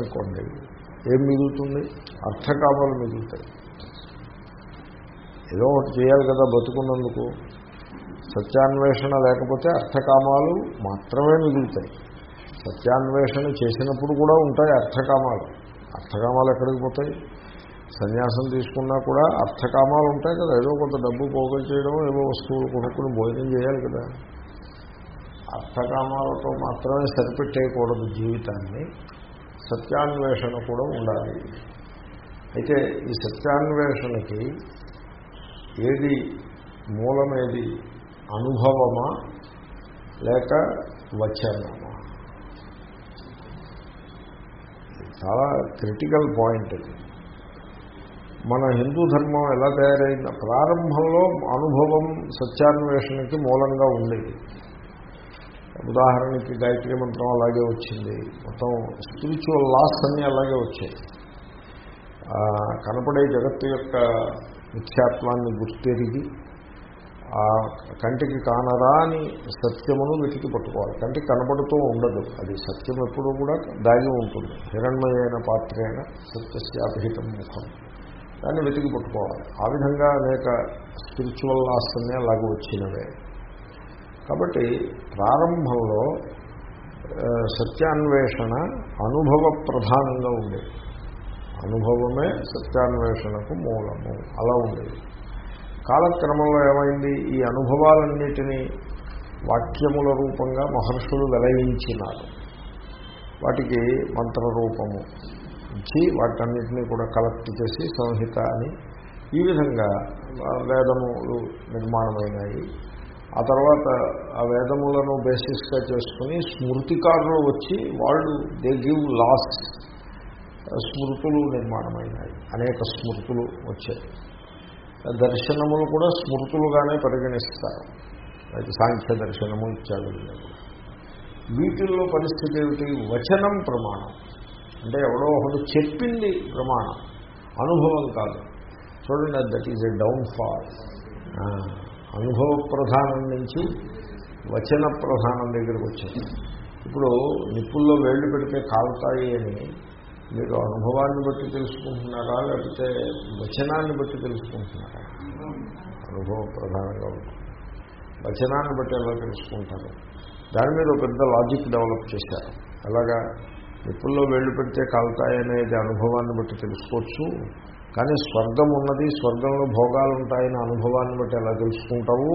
అనుకోండి ఏం మిగులుతుంది? అర్థకామాలు మిగులుతాయి. ఏదో ఒకటి చేయాలి కదా బతుకున్నందుకు. సత్యాన్వేషణ లేకపోతే అర్థకామాలు మాత్రమే మిగులుతాయి. సత్యాన్వేషణ చేసినప్పుడు కూడా ఉంటాయి అర్థకామాలు. అర్థకామాలు ఎక్కడికి పోతాయి? సన్యాసం తీసుకున్నా కూడా అర్థకామాలు ఉంటాయి కదా. ఏదో కొంత డబ్బు పోగలు చేయడం ఏవో వస్తువులు కొనుక్కుని భోజనం చేయాలి కదా. అర్థకామాలతో మాత్రమే సరిపెట్టేయకూడదు జీవితాన్ని. సత్యాన్వేషణ కూడా ఉండాలి. అయితే ఈ సత్యాన్వేషణకి ఏది మూలమేది? అనుభవమా లేక వచనమా? చాలా క్రిటికల్ పాయింట్ ఇది. మన హిందూ ధర్మం ఎలా తయారైన ప్రారంభంలో అనుభవం సత్యాన్వేషణకి మూలంగా ఉండేది. ఉదాహరణకి గాయత్రి మంత్రం అలాగే వచ్చింది. మొత్తం స్పిరిచువల్ లాస్ అన్నీ అలాగే వచ్చాయి. కనపడే జగత్తు యొక్క మిథ్యాత్వాన్ని గుర్తెరిగి ఆ కంటికి కానరా అని సత్యమును వెతికి పట్టుకోవాలి. కంటికి కనపడుతూ ఉండదు. అది సత్యం ఎప్పుడూ కూడా దాగి ఉంటుంది. హిరణ్మయైన పాత్రైన సత్యశాభిహితం ముఖం. దాన్ని వెతికి పట్టుకోవాలి. ఆ విధంగా అనేక స్పిరిచువల్ లాస్ అన్నీ అలాగే వచ్చినవే. కాబట్టి ప్రారంభంలో సత్యాన్వేషణ అనుభవ ప్రధానంగా ఉండేది. అనుభవమే సత్యాన్వేషణకు మూలము. అలా ఉండేది. కాలక్రమంలో ఏమైంది? ఈ అనుభవాలన్నిటినీ వాక్యముల రూపంగా మహర్షులు వెలయించినారు. వాటికి మంత్రరూపము ఇచ్చి వాటన్నిటినీ కూడా కలెక్ట్ చేసి సంహిత అని ఈ విధంగా వేదములు నిర్మాణమైనాయి. ఆ తర్వాత ఆ వేదములను బేసిస్గా చేసుకుని స్మృతికారులు వచ్చి వాళ్ళు దే గివ్ లాస్ స్మృతులు నిర్మాణమైనాయి. అనేక స్మృతులు వచ్చాయి. దర్శనములు కూడా స్మృతులుగానే పరిగణిస్తారు. అయితే సాంఖ్య దర్శనము ఇత్యాదులు వీటిల్లో పరిస్థితి ఏమిటి? వచనం ప్రమాణం. అంటే ఎవడో ఒకడు చెప్పింది ప్రమాణం. అనుభవం కాదు. చూడండి that is a down fall అనుభవ ప్రధానం నుంచి వచన ప్రధానం దగ్గరికి వచ్చింది ఇప్పుడు నిప్పుల్లో వేళ్ళు పెడితే కాలుతాయి అని మీరు అనుభవాన్ని బట్టి తెలుసుకుంటున్నారా? లేకపోతే వచనాన్ని బట్టి తెలుసుకుంటున్నారా? అనుభవం ప్రధానంగా ఉంటుంది. వచనాన్ని బట్టి ఎలా తెలుసుకుంటారు? దాని మీద ఒక పెద్ద లాజిక్ డెవలప్ చేశారు. అలాగా నిప్పుల్లో వేళ్ళు పెడితే కాలుతాయి అనేది అనుభవాన్ని బట్టి తెలుసుకోవచ్చు. కానీ స్వర్గం ఉన్నది స్వర్గంలో భోగాలు ఉంటాయని అనుభవాన్ని బట్టి ఎలా తెలుసుకుంటావు.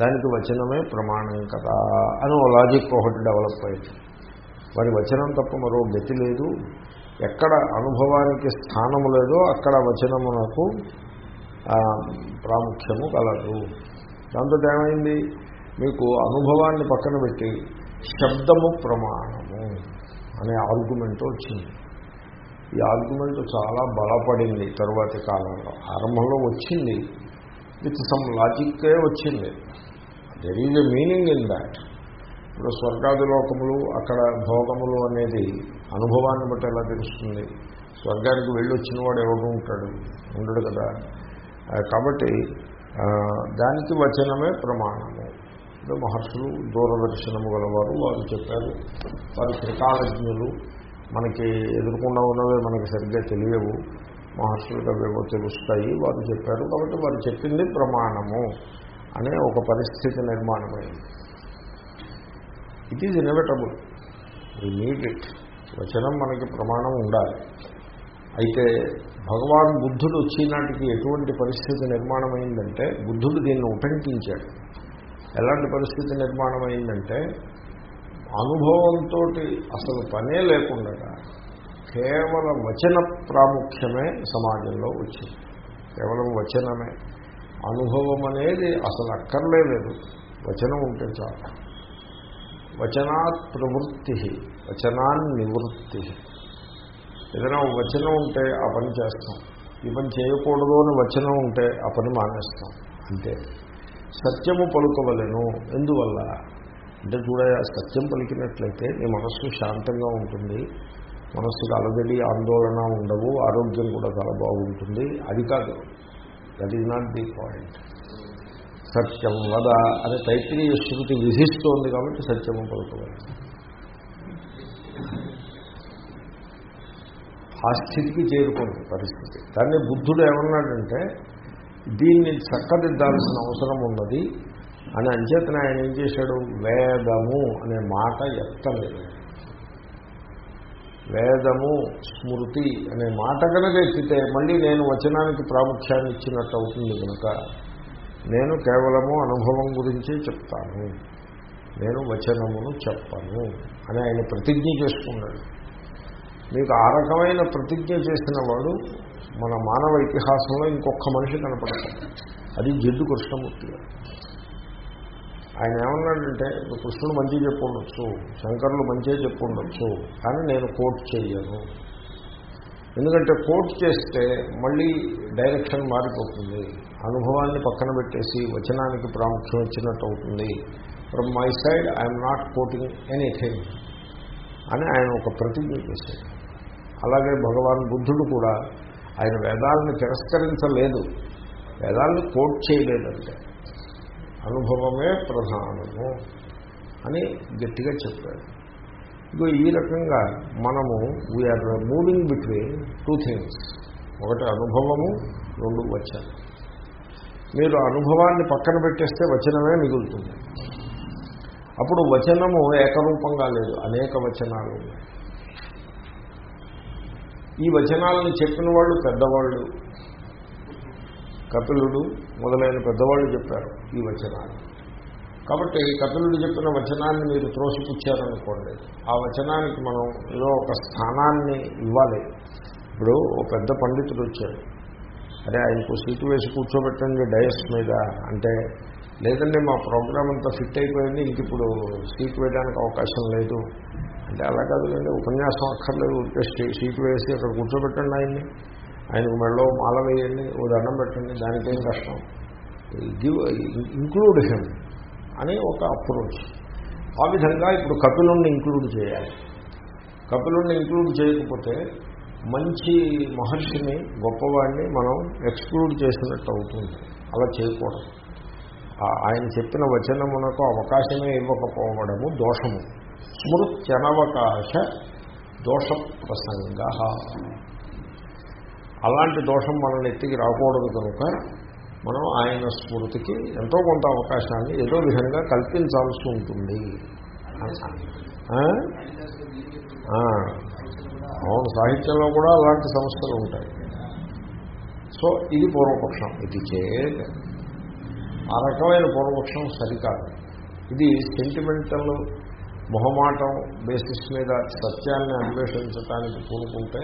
దానికి వచనమే ప్రమాణం కదా అని ఓ లాజిక్ ఒకటి డెవలప్ అయింది. వారి వచనం తప్ప మరో గతి లేదు. ఎక్కడ అనుభవానికి స్థానము లేదో అక్కడ వచనమునకు ప్రాముఖ్యము కలదు. దాంతో ఏమైంది మీకు అనుభవాన్ని పక్కన పెట్టి శబ్దము ప్రమాణము అనే ఆర్గ్యుమెంట్ వచ్చింది. ఈ ఆర్గ్యుమెంట్ చాలా బలపడింది తరువాతి కాలంలో. ఆరంభంలో వచ్చింది. విత్ సమ్ లాజిక్కే వచ్చింది. There is a meaning in that ఇప్పుడు స్వర్గాది లోకములు అక్కడ భోగములు అనేది అనుభవాన్ని బట్టి ఎలా తెలుస్తుంది? స్వర్గానికి వెళ్ళి వచ్చిన వాడు ఎవడు ఉంటాడు? ఉండడు కదా. కాబట్టి దానికి వచనమే ప్రమాణము. మహర్షులు దూరదర్శనము గలవారు వారు చెప్పారు. వారు త్రికాలజ్ఞులు మనకి ఎదుర్కొండా ఉన్నవే మనకి సరిగ్గా తెలియవు. మహర్షులకు అవేవో తెలుస్తాయి వారు చెప్పారు. కాబట్టి వారు చెప్పింది ప్రమాణము అనే ఒక పరిస్థితి నిర్మాణమైంది. It is inevitable we need it వచనం మనకి ప్రమాణం ఉండాలి. అయితే భగవాన్ బుద్ధుడు వచ్చినాటికి ఎటువంటి పరిస్థితి నిర్మాణమైందంటే బుద్ధుడు దీన్ని ఉటంకించాడు ఎలాంటి పరిస్థితి నిర్మాణమైందంటే అనుభవంతో అసలు పనే లేకుండా కేవలం వచన ప్రాముఖ్యమే సమాజంలో వచ్చింది. కేవలం వచనమే. అనుభవం అనేది అసలు అక్కర్లేదు వచనం ఉంటే చాలు. వచనాత్ ప్రవృత్తి వచనాన్ నివృత్తి ఏదైనా వచనం ఉంటే ఆ పని చేస్తాం. ఈ పని చేయకూడదు అని వచనం ఉంటే ఆ పని మానేస్తాం. అంతే. సత్యము పలుకవలను. ఎందువల్ల? అంటే చూడ సత్యం పలికినట్లయితే నీ మనస్సు శాంతంగా ఉంటుంది. మనస్సుకు అలజడి ఆందోళన ఉండవు. ఆరోగ్యం కూడా చాలా బాగుంటుంది. అది కాదు. That is not the point సత్యం వద అని తైత్రీయ శృతి విధిస్తోంది కాబట్టి సత్యము పలుకోవాలి ఆ స్థితికి చేరుకుంది పరిస్థితి. దాన్ని బుద్ధుడు ఏమన్నాడంటే దీన్ని చక్కదిద్దాల్సిన అవసరం ఉన్నది. అని అంచేతన ఆయన ఏం చేశాడు? వేదము అనే మాట ఎత్తలేదు. వేదము స్మృతి అనే మాట కనుక ఎత్తితే మళ్ళీ నేను వచనానికి ప్రాముఖ్యాన్ని ఇచ్చినట్టు అవుతుంది కనుక నేను కేవలము అనుభవం గురించి చెప్తాను. నేను వచనమును చెప్పను అని ఆయన ప్రతిజ్ఞ చేసుకున్నాడు. మీకు ఆ రకమైన ప్రతిజ్ఞ చేసిన వాడు మన మానవ ఇతిహాసంలో ఇంకొక మనిషి కనపడతాడు. అది జిడ్డు కృష్ణమూర్తి గారు. ఆయన ఏమన్నాడంటే కృష్ణుడు మంచిగా చెప్పుండొచ్చు శంకరులు మంచిగా చెప్పుండొచ్చు కానీ నేను కోట్ చేయను ఎందుకంటే కోట్ చేస్తే మళ్ళీ డైరెక్షన్ మారిపోతుంది. అనుభవాన్ని పక్కన పెట్టేసి వచనానికి ప్రాముఖ్యం ఇచ్చినట్టు అవుతుంది from my side I'm not quoting anything అని ఆయన ఒక ప్రతిజ్ఞ చేశాడు. అలాగే భగవాన్ బుద్ధుడు కూడా ఆయన వేదాలను తిరస్కరించలేదు. వేదాలను కోట్ చేయలేదంటే. అనుభవమే ప్రధానము అని గట్టిగా చెప్పాడు. ఇదిగో ఈ రకంగా మనము we are moving between two things ఒకటి అనుభవము రెండు వచనం. మీరు అనుభవాన్ని పక్కన పెట్టేస్తే వచనమే మిగులుతుంది. అప్పుడు వచనము ఏకరూపంగా లేదు అనేక వచనాలు ఉన్నాయి. ఈ వచనాలను చెప్పిన వాళ్ళు పెద్దవాళ్ళు కపిలుడు మొదలైన పెద్దవాళ్ళు చెప్పారు ఈ వచనాన్ని. కాబట్టి కపిలుడు చెప్పిన వచనాన్ని మీరు త్రోసిపుచ్చారనుకోండి ఆ వచనానికి మనం ఏదో ఒక స్థానాన్ని ఇవ్వాలి. ఇప్పుడు ఓ పెద్ద పండితుడు వచ్చాడు. అరే ఆయనకు సీటు వేసి కూర్చోబెట్టండి డయస్ మీద అంటే లేదండి మా ప్రోగ్రామ్ అంతా ఫిట్ అయిపోయింది ఇంక ఇప్పుడు సీట్ వేయడానికి అవకాశం లేదు. అంటే అలా కాదు కాదులేండి ఉపన్యాసం అక్కర్లేదు సీటు వేసి అక్కడ కూర్చోబెట్టండి ఆయన్ని. ఆయనకు మెడలో మాల వేయండి ఓ దండం పెట్టండి దానికేం కష్టం. గివ్ ఇంక్లూడ్ హిమ్ అని ఒక అప్రోచ్ ఆ విధంగా ఇప్పుడు కపిలుణ్ణి ఇంక్లూడ్ చేయాలి. కపిలుణ్ణి ఇంక్లూడ్ చేయకపోతే మంచి మహర్షిని గొప్పవాడిని మనం ఎక్స్క్లూడ్ చేసినట్టు అవుతుంది. అలా చేయకూడదు. ఆయన చెప్పిన వచనమునకు అవకాశమే ఇవ్వకపోవడము దోషము. స్మృత్యనవకాశ దోష ప్రసంగ అలాంటి దోషం మనల్ని ఎత్తికి రాకూడదు కనుక మనం ఆయన స్మృతికి ఎంతో కొంత అవకాశాన్ని ఏదో విధంగా కల్పించాల్సి ఉంటుంది. అవును సాహిత్యంలో కూడా అలాంటి సంస్థలు ఉంటాయి. సో ఇది పూర్వపక్షం. ఇది చేత. ఆ రకమైన పూర్వపక్షం సరికాదు. ఇది సెంటిమెంటల్ మొహమాటం బేసిస్ మీద సత్యాన్ని అన్వేషించడానికి పూనుకుంటే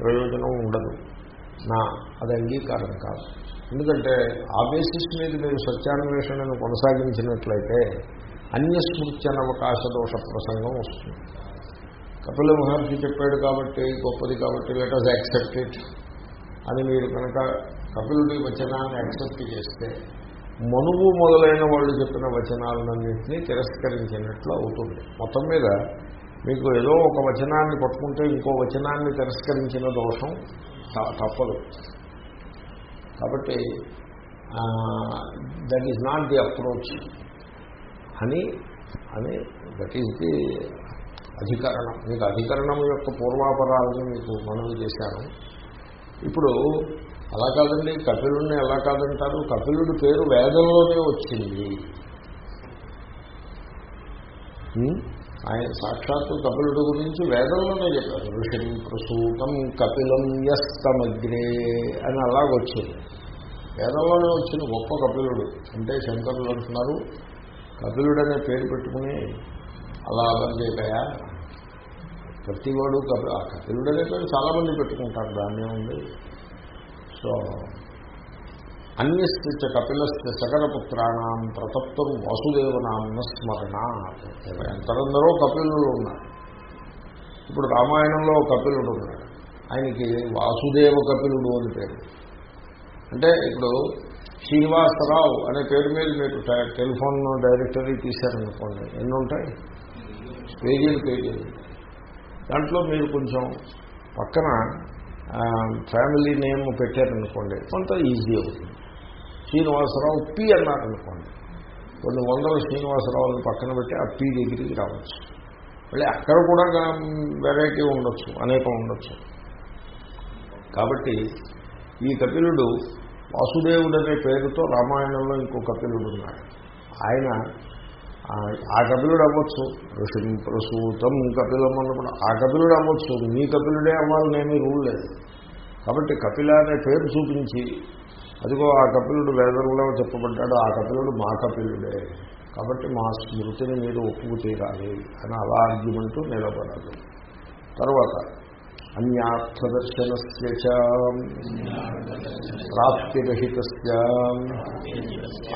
ప్రయోజనం ఉండదు. నా అది అంగీకారం కాదు. ఎందుకంటే ఆ బేసిస్ మీద మీరు సత్యాన్వేషణను కొనసాగించినట్లయితే అన్యస్మృత్యనవకాశ దోష ప్రసంగం వస్తుంది. కపిల మహర్షి చెప్పాడు కాబట్టి గొప్పది కాబట్టి లెటర్స్ యాక్సెప్ట్ ఇట్ అని మీరు కనుక కపిలుడి వచనాన్ని యాక్సెప్ట్ చేస్తే మనువు మొదలైన వాళ్ళు చెప్పిన వచనాలన్నింటినీ తిరస్కరించినట్లు అవుతుంది. మొత్తం మీద మీకు ఏదో ఒక వచనాన్ని పట్టుకుంటే ఇంకో వచనాన్ని తిరస్కరించిన దోషం తప్పదు. కాబట్టి that is not the approach అని అని దట్ ఈజ్ ది అధికరణం. మీకు అధికరణం యొక్క పూర్వాపరాలను మీకు మనవి చేశాను. ఇప్పుడు అలా కాదండి కపిలుడిని ఎలా కాదంటారు? కపిలుడి పేరు వేదంలోనే వచ్చింది. ఆయన సాక్షాత్తు కపిలుడు గురించి వేదంలోనే చెప్పారు. ఋషిం ప్రసూతం కపిలం యస్తమగ్రే అని అలాగొచ్చింది. వేదంలోనే వచ్చిన గొప్ప కపిలుడు అంటే శంకరులు అంటున్నారు. కపిలుడు అనే పేరు పెట్టుకుని అలా అర్థం ప్రతివాడు కపి ఆ కపిలుడు అనే పేరు చాలామంది పెట్టుకుంటారు దాన్నే ఉంది. సో అన్యస్థిత కపిలస్థ సకలపుత్రాణం ప్రతప్తం వాసుదేవనామ స్మరణ ఎంతరందరో కపిలుడు ఉన్నారు. ఇప్పుడు రామాయణంలో కపిలుడు ఉన్నాడు. ఆయనకి వాసుదేవ కపిలుడు అని పేరు. అంటే ఇప్పుడు శ్రీనివాసరావు అనే పేరు మీద మీరు టెలిఫోన్ డైరెక్టరీ తీశారనుకోండి. ఎన్ని ఉంటాయి? పేజీలు పేజీలు. దాంట్లో మీరు కొంచెం పక్కన ఫ్యామిలీ నేమ్ పెట్టారనుకోండి కొంత ఈజీ అవుతుంది. శ్రీనివాసరావు పి అన్నారనుకోండి. కొన్ని వందల శ్రీనివాసరావుని పక్కన పెట్టి ఆ పి దగ్గరికి రావచ్చు. మళ్ళీ అక్కడ కూడా వెరైటీ ఉండొచ్చు అనేకం ఉండొచ్చు. కాబట్టి ఈ కపిలుడు వాసుదేవుడు అనే పేరుతో రామాయణంలో ఇంకో కపిలుడు ఉన్నాడు. ఆయన ఆ కపిలుడు అవ్వచ్చు. ఋషిం ప్రసూతం కపిలం అన్నప్పుడు ఆ కపిలుడు అవ్వచ్చు. మీ కపిలుడే అవ్వాలనేమీ రూల్ లేదు. కాబట్టి కపిల అనే పేరు చూపించి అదిగో ఆ కపిలుడు వేదంలో చెప్పబడ్డాడు ఆ కపిలుడు మా కపిలుడే. కాబట్టి మా స్మృతిని మీరు ఒప్పుకు తీరాలి అని అలా ఆర్గ్యుమెంట్ నిలబడాలి తర్వాత అన్యార్థదర్శనస్య ప్రాప్తిరహిత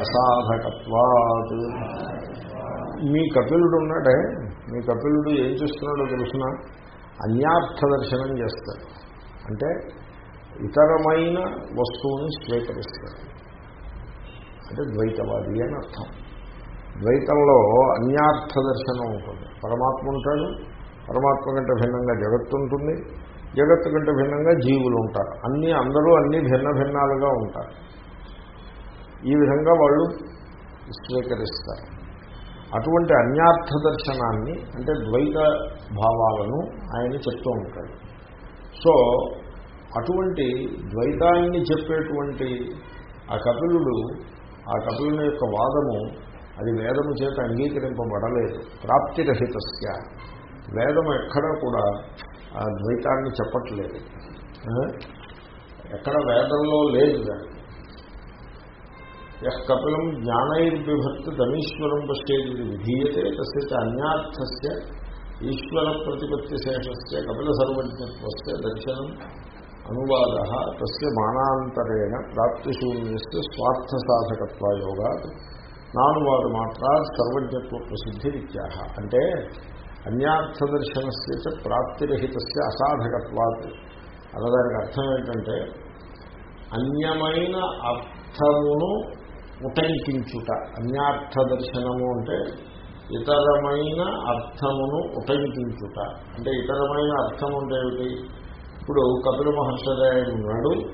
అసాధకత్వాత్. మీ కపిలుడు ఉన్నాడే మీ కపిలుడు ఏం చేస్తున్నాడో తెలుసిన? అన్యార్థ దర్శనం చేస్తాడు. అంటే ఇతరమైన వస్తువుని స్వీకరిస్తాడు అంటే ద్వైతవాది అని అర్థం. ద్వైతంలో అన్యార్థ దర్శనం ఉంటుంది. పరమాత్మ ఉంటాడు. పరమాత్మ కంటే భిన్నంగా జగత్తు ఉంటుంది. జగత్తు కంటే భిన్నంగా జీవులు ఉంటారు. అన్నీ అందరూ అన్నీ భిన్న భిన్నాలుగా ఉంటారు. ఈ విధంగా వాళ్ళు స్వీకరిస్తారు. అటువంటి అన్యార్థ దర్శనాన్ని అంటే ద్వైత భావాలను ఆయన చెప్తూ ఉంటాడు. సో అటువంటి ద్వైతాన్ని చెప్పేటువంటి ఆ కపిలుడు ఆ కపిలుని యొక్క వాదము అది వేదము చేత అంగీకరింపబడలేదు. ప్రాప్తిరహితస్య. వేదం ఎక్కడా కూడా ఆ ద్వైతాన్ని చెప్పట్లేదు. ఎక్కడ వేదంలో లేదు దాన్ని. యహ్ కపిలం జ్ఞానైర్విభక్తి ధనీశ్వరం పశ్చేది విధీయతే తస్య అన్యార్థస్య ఈశ్వర ప్రతిపత్తి శేషస్య కపిల సర్వజ్ఞత్వస్య దర్శనం అనువాద తస్య మానాంతరేణ ప్రాప్తిశూన్యస్య స్వార్థ సాధకత్వయోగా నానువాద మాత్రా సర్వజ్ఞత్వ ప్రసిద్ధి విత్యాహ అంటే అన్యార్థ దర్శనస్య ప్రాప్తిరహిత అసాధకత్వాత్. అన్నదానికి అర్థం ఏంటంటే అన్యమైన అర్థమును ఉటంకించుట. అన్యార్థ దర్శనము అంటే ఇతరమైన అర్థమును ఉటంకించుట. అంటే ఇతరమైన అర్థం అంటే ఏమిటి? ఇప్పుడు కపిల మహర్షి ఉన్నాడు.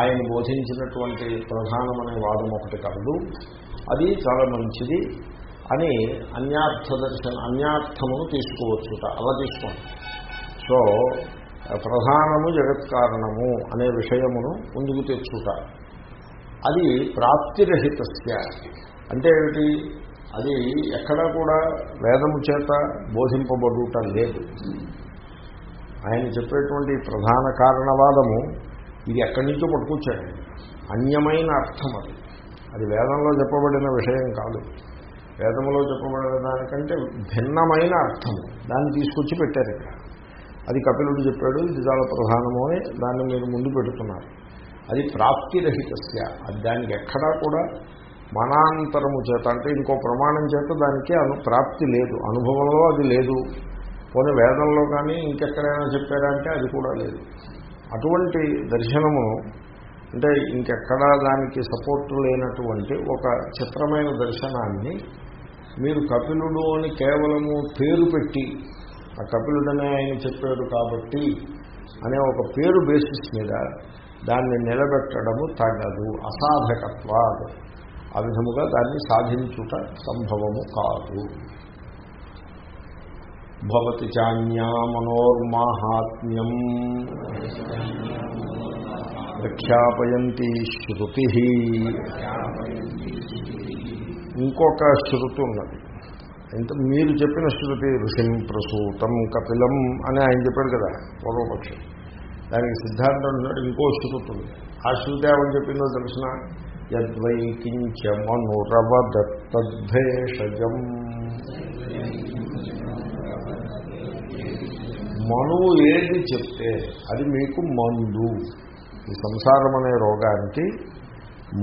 ఆయన బోధించినటువంటి ప్రధానమనే వాదం ఒకటి కలదు. అది చాలా మంచిది అని అన్యార్థ దర్శన అన్యార్థమును తీసుకోవచ్చుట. అలా తీసుకోండి. సో ప్రధానము జగత్కారణము అనే విషయమును ముందుకు తెచ్చుట. అది ప్రాప్తిరహితస్య. అంటే ఏమిటి? అది ఎక్కడా కూడా వేదము చేత బోధింపబడుట లేదు. ఆయన చెప్పేటువంటి ప్రధాన కారణవాదము ఇది ఎక్కడి నుంచో పట్టుకొచ్చాడు. అన్యమైన అర్థం అది. అది వేదంలో చెప్పబడిన విషయం కాదు. వేదంలో చెప్పబడిన దానికంటే భిన్నమైన అర్థం దాన్ని తీసుకొచ్చి పెట్టారు ఇక్కడ. అది కపిలుడు చెప్పాడు ఇది చాలా ప్రధానము అని దాన్ని మీరు ముందు పెడుతున్నారు. అది ప్రాప్తిరహితస్య. అది దానికి ఎక్కడా కూడా మనాంతరము చేత అంటే ఇంకో ప్రమాణం చేత దానికి అను ప్రాప్తి లేదు. అనుభవంలో అది లేదు. పోనీ వేదంలో కానీ ఇంకెక్కడైనా చెప్పారంటే అది కూడా లేదు. అటువంటి దర్శనము అంటే ఇంకెక్కడా దానికి సపోర్ట్ లేనటువంటి ఒక చిత్రమైన దర్శనాన్ని మీరు కపిలుడు అని కేవలము పేరు పెట్టి ఆ కపిలుడనే ఆయన చెప్పాడు కాబట్టి అనే ఒక పేరు బేసిస్ మీద దాన్ని నిలబెట్టడము తగదు అసాధకత్వాదు ఆ విధముగా దాన్ని సాధించుట సంభవము కాదు. భవతి చాన్యా మనోర్మాహాత్మ్యం ప్రఖ్యాపయంతి శృతి. ఇంకొక శృతి ఉన్నది. ఎంత మీరు చెప్పిన శృతి ఋషిం ప్రసూతం కపిలం అని ఆయన చెప్పాడు కదా పూర్వపక్షం. దానికి సిద్ధాంతం ఇంకో శృతి ఉంది. ఆ శృతి ఏమని చెప్పిందో తెలిసిన? యద్వైకించమనురవదత్తద్భేషజం మనువు ఏది చెప్తే అది మీకు మందు. ఈ సంసారం అనే రోగానికి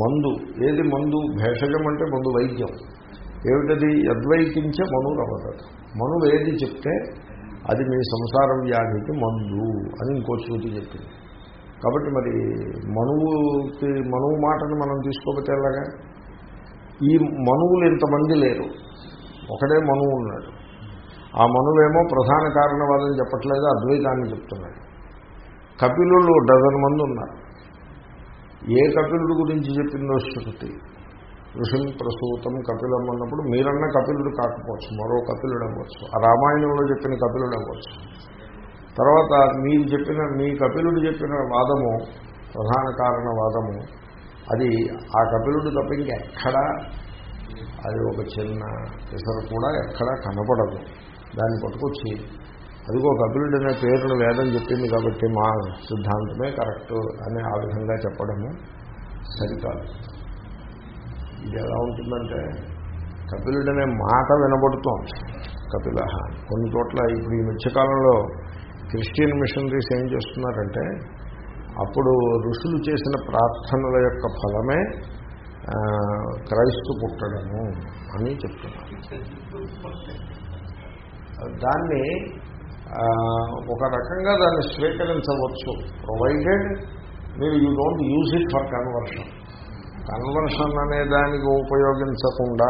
మందు. ఏది మందు? భేషజం అంటే మందు వైద్యం. ఏమిటది? యద్వైకించ మను రవదదు మనువు ఏది చెప్తే అది మీ సంసార వ్యాధికి మందు అని ఇంకో శృతి చెప్పింది. కాబట్టి మరి మనువుకి మనువు మాటను మనం తీసుకోకపోతే ఎలాగా? ఈ మనువులు ఇంతమంది లేరు. ఒకడే మనువు ఉన్నాడు. ఆ మనులేమో ప్రధాన కారణవాదని చెప్పట్లేదు అద్వైతాన్ని చెప్తున్నాడు. కపిలులు డజన్ మంది ఉన్నారు. ఏ కపిలుడు గురించి చెప్పిందో శృతి? ఋషిం ప్రసూతం కపిలం అన్నప్పుడు మీరన్న కపిలుడు కాకపోవచ్చు మరో కపిలుడు అవ్వచ్చు. ఆ రామాయణంలో చెప్పిన కపిలుడు అవ్వచ్చు. తర్వాత మీరు చెప్పిన మీ కపిలుడు చెప్పిన వాదము ప్రధాన కారణ వాదము అది ఆ కపిలుడు తప్ప ఇంకెక్కడా? అది ఒక చిన్న ఇసరు కూడా ఎక్కడా కనపడదు. దాన్ని పట్టుకొచ్చి అదిగో కపిలుడు అనే పేరును వేదం చెప్పింది కాబట్టి మా సిద్ధాంతమే కరెక్ట్ అని ఆ విధంగా చెప్పడము సరికాదు. ఇది ఎలా ఉంటుందంటే కపిలుడు అనే మాట వినబడుతోంది. కపిల కొన్ని చోట్ల ఇప్పుడు ఈ మధ్యకాలంలో క్రిస్టియన్ మిషనరీస్ ఏం చేస్తున్నారంటే అప్పుడు ఋషులు చేసిన ప్రార్థనల యొక్క ఫలమే క్రైస్తు పుట్టడము అని చెప్తున్నారు. దాన్ని ఒక రకంగా దాన్ని స్వీకరించవచ్చు. ప్రొవైడెడ్ మీరు you don't use it for conversion conversion అనే దానికి ఉపయోగించకుండా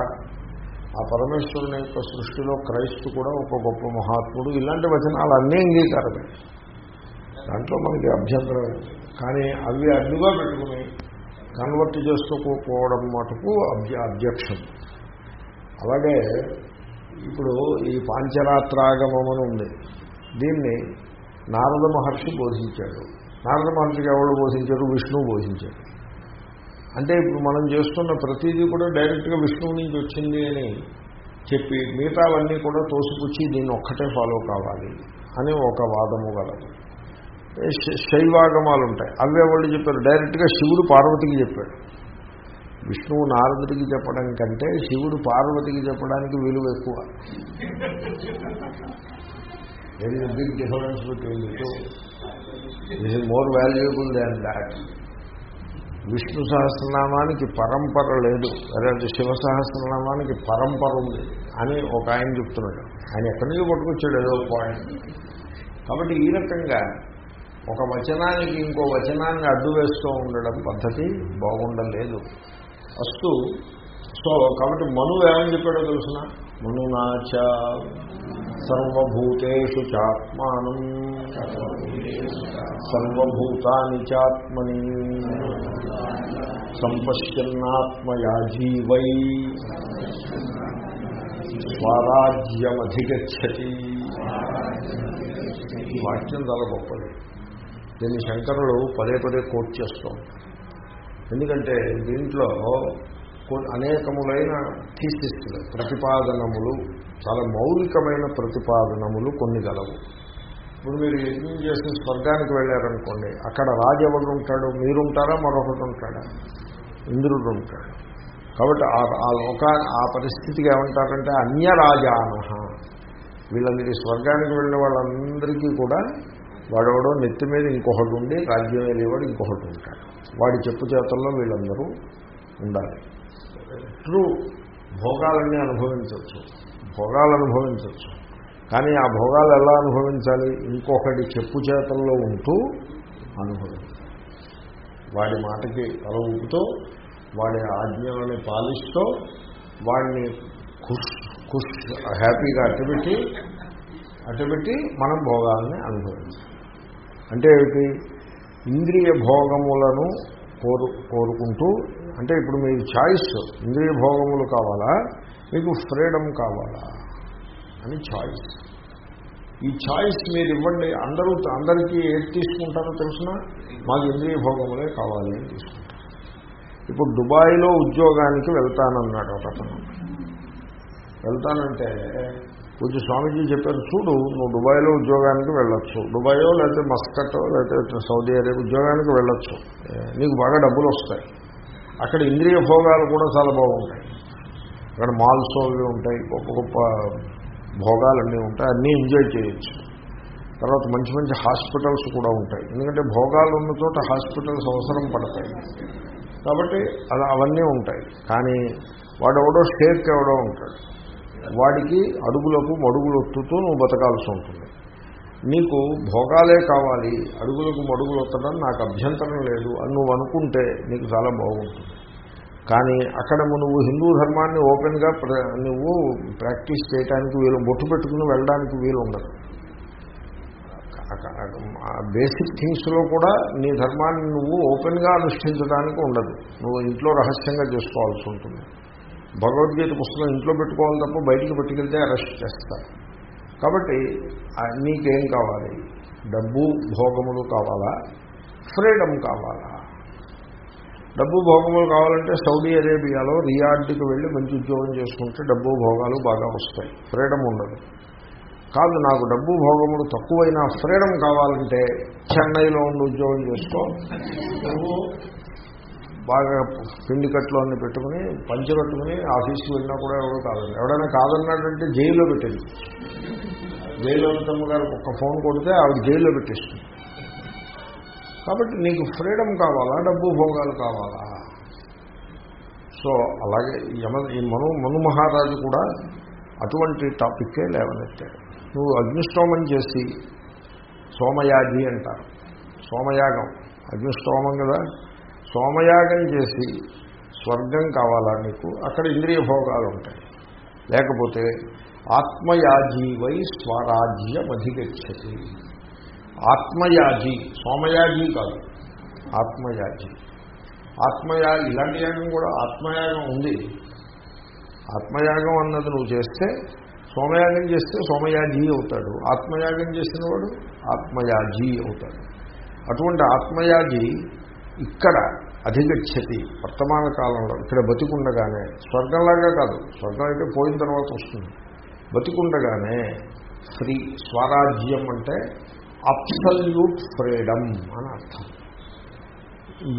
ఆ పరమేశ్వరుని యొక్క సృష్టిలో క్రైస్తు కూడా ఒక గొప్ప మహాత్ముడు. ఇలాంటి వచనాలు అన్నీ అంగీకారమే. దాంట్లో మనకి అభ్యంతరం కానీ అవి అడ్డుగా పెట్టుకుని కన్వర్ట్ చేసుకోకపోవడం మటుకు అభ్య అధ్యక్షం. అలాగే ఇప్పుడు ఈ పాంచరాత్రాగమం అని ఉంది. దీన్ని నారద మహర్షి బోధించాడు. నారద మహర్షికి ఎవరు బోధించారు విష్ణువు బోధించాడు. అంటే ఇప్పుడు మనం చేస్తున్న ప్రతిదీ కూడా డైరెక్ట్గా విష్ణువు నుంచి వచ్చింది అని చెప్పి మిగతావన్నీ కూడా తోసిపుచ్చి దీన్ని ఒక్కటే ఫాలో కావాలి అని ఒక వాదము గలదు. శైవాగమాలు ఉంటాయి. అవే వాళ్ళు చెప్పారు? డైరెక్ట్గా శివుడు పార్వతికి చెప్పాడు. విష్ణువు నారదుడికి చెప్పడం కంటే శివుడు పార్వతికి చెప్పడానికి విలువ ఎక్కువ. There is big difference between the two this is more valuable than that Vishnu సహస్రనామానికి పరంపర లేదు. అదే శివ సహస్రనామానికి పరంపర ఉంది అని ఒక ఆయన చెప్తున్నాడు. ఆయన ఎక్కడి నుంచి పట్టుకొచ్చాడు? ఏదో పాయింట్ కాబట్టి ఈ రకంగా ఒక వచనానికి ఇంకో వచనాన్ని అడ్డు వేస్తూ ఉండడం పద్ధతి బాగుండలేదు. అస్తు. సో కాబట్టి మనువు ఏమని చెప్పాడో తెలుసిన? మనునాచ సర్వభూతేషు చాత్మానం. సర్వభూతాని చాత్మని. సంపశ్యన్నాత్మయాజీవై. స్వరాజ్యమధిగచ్చతి. వాక్యం చాలా గొప్పది. దీన్ని శంకరులు పదే పదే కోట్ చేస్తూ ఉంటారు ఎందుకంటే దీంట్లో అనేకములైన థీసిస్టులు ప్రతిపాదనములు చాలా మౌలికమైన ప్రతిపాదనములు కొన్ని గలవు. ఇప్పుడు మీరు యజ్ఞం చేసి స్వర్గానికి వెళ్ళారనుకోండి అక్కడ రాజు ఎవరు ఉంటాడు మీరుంటారా? మరొకటి ఉంటాడా? ఇంద్రుడు ఉంటాడు. కాబట్టి ఆ- ఆ లోక ఆ పరిస్థితికి ఏమంటారంటే అన్యరాజాన వీళ్ళందరికీ స్వర్గానికి వెళ్ళిన వాళ్ళందరికీ కూడా వాడెవడో నెత్తి మీద ఇంకొకటి ఉండి రాజ్యం వెళ్ళేవాడు ఇంకొకటి ఉంటాడు. వాడి చెప్పు చేతల్లో వీళ్ళందరూ ఉండాలి. ట్రూ భోగాలన్నీ అనుభవించవచ్చు. భోగాలు అనుభవించవచ్చు. కానీ ఆ భోగాలు ఎలా అనుభవించాలి? ఇంకొకటి చెప్పు చేతల్లో ఉంటూ అనుభవించాలి. వాడి మాటకి తల ఊపుతూ వాడి ఆజ్ఞలని పాలిస్తూ వాడిని ఖుష్ ఖుష్ హ్యాపీగా అట్టబెట్టి అట్టబెట్టి మనం భోగాల్ని అనుభవించాలి. అంటే ఏమిటి? ఇంద్రియ భోగములను కోరు కోరుకుంటూ అంటే ఇప్పుడు మీరు చాయిస్ ఇంద్రియ భోగములు కావాలా? మీకు ఫ్రీడమ్ కావాలా? అని చాయిస్. ఈ చాయిస్ మీరు ఇవ్వండి. అందరూ అందరికీ ఏది తీసుకుంటారో తెలిసిన? మాకు ఇంద్రియ భోగములే కావాలి అని తీసుకుంటారు. ఇప్పుడు దుబాయ్లో ఉద్యోగానికి వెళ్తానన్నాడు ఒక అతను. వెళ్తానంటే కొంచెం స్వామీజీ చెప్పారు చూడు నువ్వు దుబాయ్లో ఉద్యోగానికి వెళ్ళొచ్చు. దుబాయో లేకపోతే మస్కటో లేకపోతే సౌదీ అరేబియా ఉద్యోగానికి వెళ్ళొచ్చు. నీకు బాగా డబ్బులు వస్తాయి. అక్కడ ఇంద్రియ భోగాలు కూడా చాలా బాగుంటాయి. అక్కడ మాల్స్ అవి ఉంటాయి గొప్ప గొప్ప భోగాలన్నీ ఉంటాయి అన్నీ ఎంజాయ్ చేయొచ్చు. తర్వాత మంచి మంచి హాస్పిటల్స్ కూడా ఉంటాయి. ఎందుకంటే భోగాలు ఉన్న చోట హాస్పిటల్స్ అవసరం పడతాయి. కాబట్టి అలా అవన్నీ ఉంటాయి. కానీ వాడెవడో షేక్ ఎవడో ఉంటాడు. వాడికి అడుగులకు మడుగులు ఒత్తుతూ నువ్వు బతకాల్సి ఉంటుంది. నీకు భోగాలే కావాలి అడుగులకు మడుగులు ఒత్తడం నాకు అభ్యంతరం లేదు అని నువ్వు అనుకుంటే నీకు చాలా బాగుంటుంది. కానీ అక్కడ నువ్వు హిందూ ధర్మాన్ని ఓపెన్గా ప్ర- నువ్వు ప్రాక్టీస్ చేయడానికి వీలు బొట్టు పెట్టుకుని వెళ్ళడానికి వీలు ఉండదు. బేసిక్ థింగ్స్లో కూడా నీ ధర్మాన్ని నువ్వు ఓపెన్గా అనుష్ఠించడానికి ఉండదు. నువ్వు ఇంట్లో రహస్యంగా చేసుకోవాల్సి ఉంటుంది. భగవద్గీత పుస్తకం ఇంట్లో పెట్టుకోవాలి తప్ప బయటికి పట్టుకెళ్తే అరెస్ట్ చేస్తారు. కాబట్టి నీకేం కావాలి? డబ్బు భోగములు కావాలా? ఫ్రీడమ్ కావాలా? డబ్బు భోగములు కావాలంటే సౌదీ అరేబియాలో రియాడ్కి వెళ్ళి మంచి ఉద్యోగం చేసుకుంటే డబ్బు భోగాలు బాగా వస్తాయి. ఫ్రీడమ్ ఉండదు. కాదు నాకు డబ్బు భోగములు తక్కువైనా ఫ్రీడమ్ కావాలంటే చెన్నైలో ఉండి ఉద్యోగం చేసుకో. బాగా పిండి కట్లు అన్ని పెట్టుకుని పంచి కట్టుకుని ఆఫీస్కి వెళ్ళినా కూడా ఎవరు కాదండి. ఎవడైనా కాదన్నాడంటే జైల్లో పెట్టింది. జైల్లో గారికి ఒక ఫోన్ కొడితే ఆవిడ జైల్లో పెట్టేస్తుంది. కాబట్టి నీకు ఫ్రీడమ్ కావాలా? డబ్బు భోగాలు కావాలా? సో అలాగే యమ ఈ మను మను మహారాజు కూడా అటువంటి టాపిక్కే లేవనెత్తాడు. నువ్వు అగ్నిష్టోమం చేసి సోమయాగి అంటారు. సోమయాగం. అగ్నిష్టోమం కదా? సోమయాగం చేసి స్వర్గం కావాలా నీకు? అక్కడ ఇంద్రియ భోగాలు ఉంటాయి. లేకపోతే ఆత్మయాజీవై స్వరాజ్యం అధిగచ్చతి ఆత్మయాజీ సోమయాజీ కాదు ఆత్మయాజీ. ఆత్మయా ఇలాంటి యాగం కూడా ఆత్మయాగం ఉంది. ఆత్మయాగం అన్నది నువ్వు చేస్తే సోమయాగం చేస్తే సోమయాజీ అవుతాడు. ఆత్మయాగం చేసిన వాడు ఆత్మయాజీ అవుతాడు. అటువంటి ఆత్మయాజీ ఇక్కడ అధిగచ్చతి వర్తమాన కాలంలో ఇక్కడ బతికుండగానే స్వర్గంలాగా కాదు స్వర్గం అయితే పోయిన తర్వాత వస్తుంది. బతికుండగానే ఫ్రీ స్వరాజ్యం అంటే అప్సల్యూట్ ఫ్రీడమ్ అని అర్థం.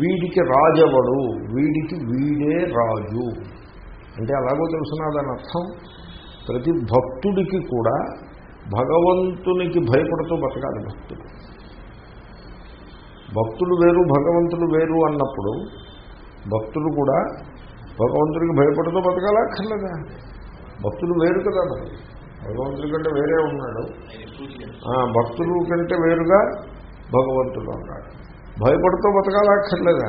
వీడికి రాజవడు వీడికి వీడే రాజు. అంటే అలాగో తెలుసున్నదని అర్థం? ప్రతి భక్తుడికి కూడా భగవంతునికి భయపడుతూ బతకాలి భక్తుడు. భక్తులు వేరు భగవంతుడు వేరు అన్నప్పుడు భక్తులు కూడా భగవంతుడికి భయపడుతూ బతకాలా అక్కర్లేదా భక్తులు వేరు కదా మరి. భగవంతుడి కంటే వేరే ఉన్నాడు. భక్తులు కంటే వేరుగా భగవంతుడు ఉన్నాడు. భయపడుతూ బతకాలా అక్కర్లేదా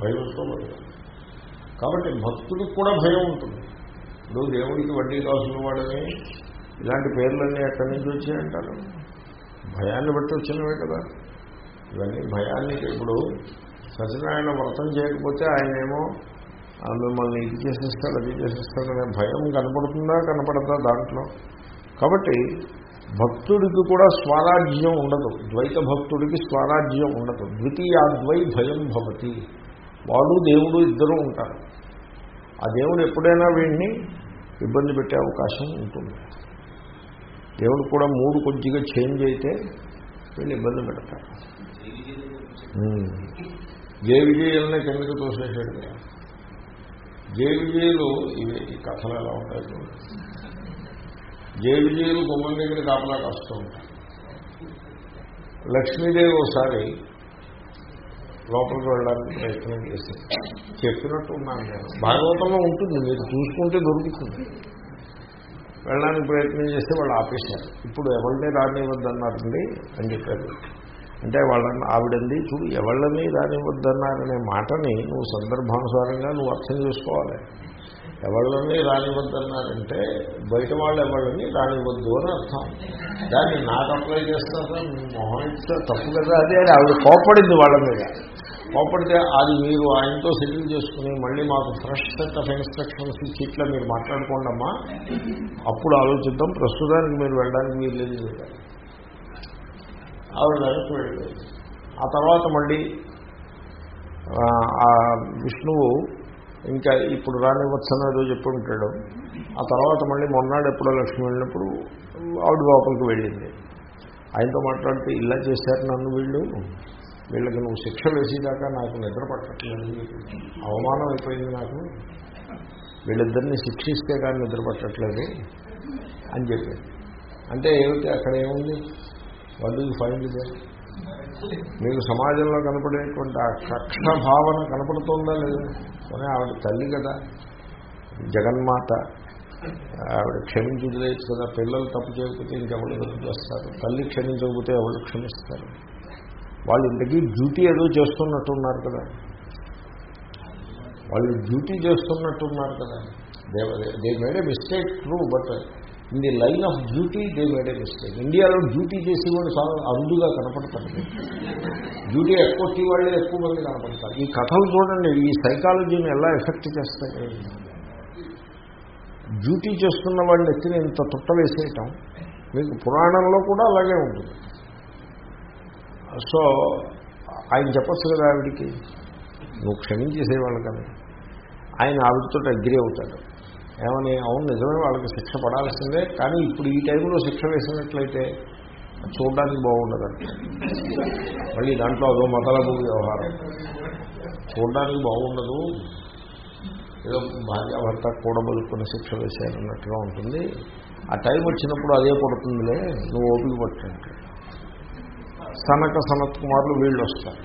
భయపడుతూ బతకాలి కాబట్టి భక్తుడికి కూడా భయం ఉంటుంది. ఇప్పుడు దేవుడికి వడ్డీ కాసుల వాడని ఇలాంటి పేర్లన్నీ ఎక్కడి నుంచి వచ్చాయంటారు? భయాన్ని బట్టి వచ్చినవే కదా. ఇవన్నీ భయాన్ని ఇప్పుడు సత్యనారాయణ వ్రతం చేయకపోతే ఆయనేమో మిమ్మల్ని ఇది చేసేస్తాడు అది చేసేస్తాడనే అనే భయం కనపడుతుందా కనపడదా దాంట్లో? కాబట్టి భక్తుడికి కూడా స్వరాజ్యం ఉండదు. ద్వైత భక్తుడికి స్వరాజ్యం ఉండదు. ద్వితీయాద్వై భయం భవతి. వాడు దేవుడు ఇద్దరూ ఉంటారు. ఆ దేవుడు ఎప్పుడైనా వీడిని ఇబ్బంది పెట్టే అవకాశం ఉంటుంది. దేవుడు కూడా మూడు కొద్దిగా చేంజ్ అయితే వీళ్ళు ఇబ్బంది పెడతారు. జే విజయాలనే కిందకి తోసేసాడు జే విజయులు ఇవి ఈ కథలు ఎలా ఉంటాయి జే విజయులు గుమ్మం దగ్గర కాపలా కాస్తూ ఉంటారు లక్ష్మీదేవి ఒకసారి లోపలికి వెళ్ళడానికి ప్రయత్నం చేసి చెప్పినట్టు ఉన్నాను నేను. భాగవతంలో ఉంటుంది మీరు చూసుకుంటే దొరుకుతుంది. వెళ్ళడానికి ప్రయత్నం చేస్తే వాళ్ళు ఆపేశారు. ఇప్పుడు ఎవరిని రానివ్వద్దన్నారండి? అని చెప్పారు అంటే వాళ్ళని ఆవిడంది చూడు ఎవళ్ళని రానివ్వద్దన్నారనే మాటని నువ్వు సందర్భానుసారంగా నువ్వు అర్థం చేసుకోవాలి. ఎవళ్ళని రానివ్వద్దన్నారంటే బయట వాళ్ళు ఎవళ్ళని రానివ్వద్దు అని అర్థం. దాన్ని నాకు అప్లై చేస్తారా? మొహం తప్పు కదా అదే అని ఆవిడ కోపడింది వాళ్ళ మీద. కోపడితే అది మీరు ఆయనతో సెటిల్ చేసుకుని మళ్ళీ మాకు ఫ్రెష్ సెట్ ఆఫ్ ఇన్స్ట్రక్షన్స్ ఇచ్చి ఇట్లా మీరు మాట్లాడుకోండమ్మా. అప్పుడు ఆలోచిద్దాం. ప్రస్తుతానికి మీరు వెళ్ళడానికి మీరు లేదు ఆవిడ వెనక్కి వెళ్ళిపోయింది ఆ తర్వాత మళ్ళీ ఆ విష్ణువు ఇంకా ఇప్పుడు రానివచ్చని ఏదో చెప్పి ఉంటాడు ఆ తర్వాత మళ్ళీ మొన్నాడు ఎప్పుడో లక్ష్మి వెళ్ళినప్పుడు ఆవిడ లోపలికి వెళ్ళింది. ఆయనతో మాట్లాడితే ఇలా చేశారు నన్ను వీళ్ళు. వీళ్ళకి నువ్వు శిక్ష వేసేదాకా నాకు నిద్ర పట్టట్లేదు. అవమానం అయిపోయింది నాకు. వీళ్ళిద్దరిని శిక్షిస్తే కానీ నిద్ర పట్టట్లేదు అని చెప్పింది అంటే ఏమిటి? అక్కడ ఏముంది? వాళ్ళు ఫైండ్ ఇదే మీకు సమాజంలో కనపడేటువంటి ఆ కక్ష భావన కనపడుతుందా లేదా? కానీ ఆవిడ తల్లి కదా జగన్మాత. ఆవిడ క్షమించి వదిలేయచ్చు కదా పిల్లలు తప్పు చేయకపోతే ఇంకెవరు తప్పు చేస్తారు? తల్లి క్షమించకపోతే ఎవరు క్షమిస్తారు? వాళ్ళు ఇంతకీ డ్యూటీ ఏదో చేస్తున్నట్టున్నారు కదా. వాళ్ళు డ్యూటీ చేస్తున్నట్టున్నారు కదా. They they made a mistake true but in the line of duty they made mistake ఇండియాలో డ్యూటీ చేసేవాడు చాలా అరుదుగా కనపడతారు డ్యూటీ ఎక్కువ వాళ్ళే ఎక్కువ మంది కనపడతారు. ఈ కథలు చూడండి ఈ సైకాలజీని ఎలా ఎఫెక్ట్ చేస్తాయి? డ్యూటీ చేస్తున్న వాళ్ళని ఎత్తిన ఇంత తుట్ట వేసేయటం మీకు పురాణంలో కూడా అలాగే ఉంటుంది. సో ఆయన చెప్పచ్చు కదా ఆవిడికి? నువ్వు క్షమించేసేవాళ్ళు కానీ ఆయన ఆవిడతో అగ్రి అవుతాడు. ఏమని? అవును నిజమే వాళ్ళకి శిక్ష పడాల్సిందే కానీ ఇప్పుడు ఈ టైంలో శిక్ష వేసినట్లయితే చూడడానికి బాగుండదండి మళ్ళీ దాంట్లో అదో మతలబు వ్యవహారం. చూడడానికి బాగుండదు. ఏదో భార్యాభర్త కూడబలుకున్న శిక్ష వేసేయాలన్నట్టుగా ఉంటుంది. ఆ టైం వచ్చినప్పుడు అదే పడుతుందిలే నువ్వు ఓపిక పట్టండి సనక సనత్ కుమారులు వీళ్ళు వస్తారు.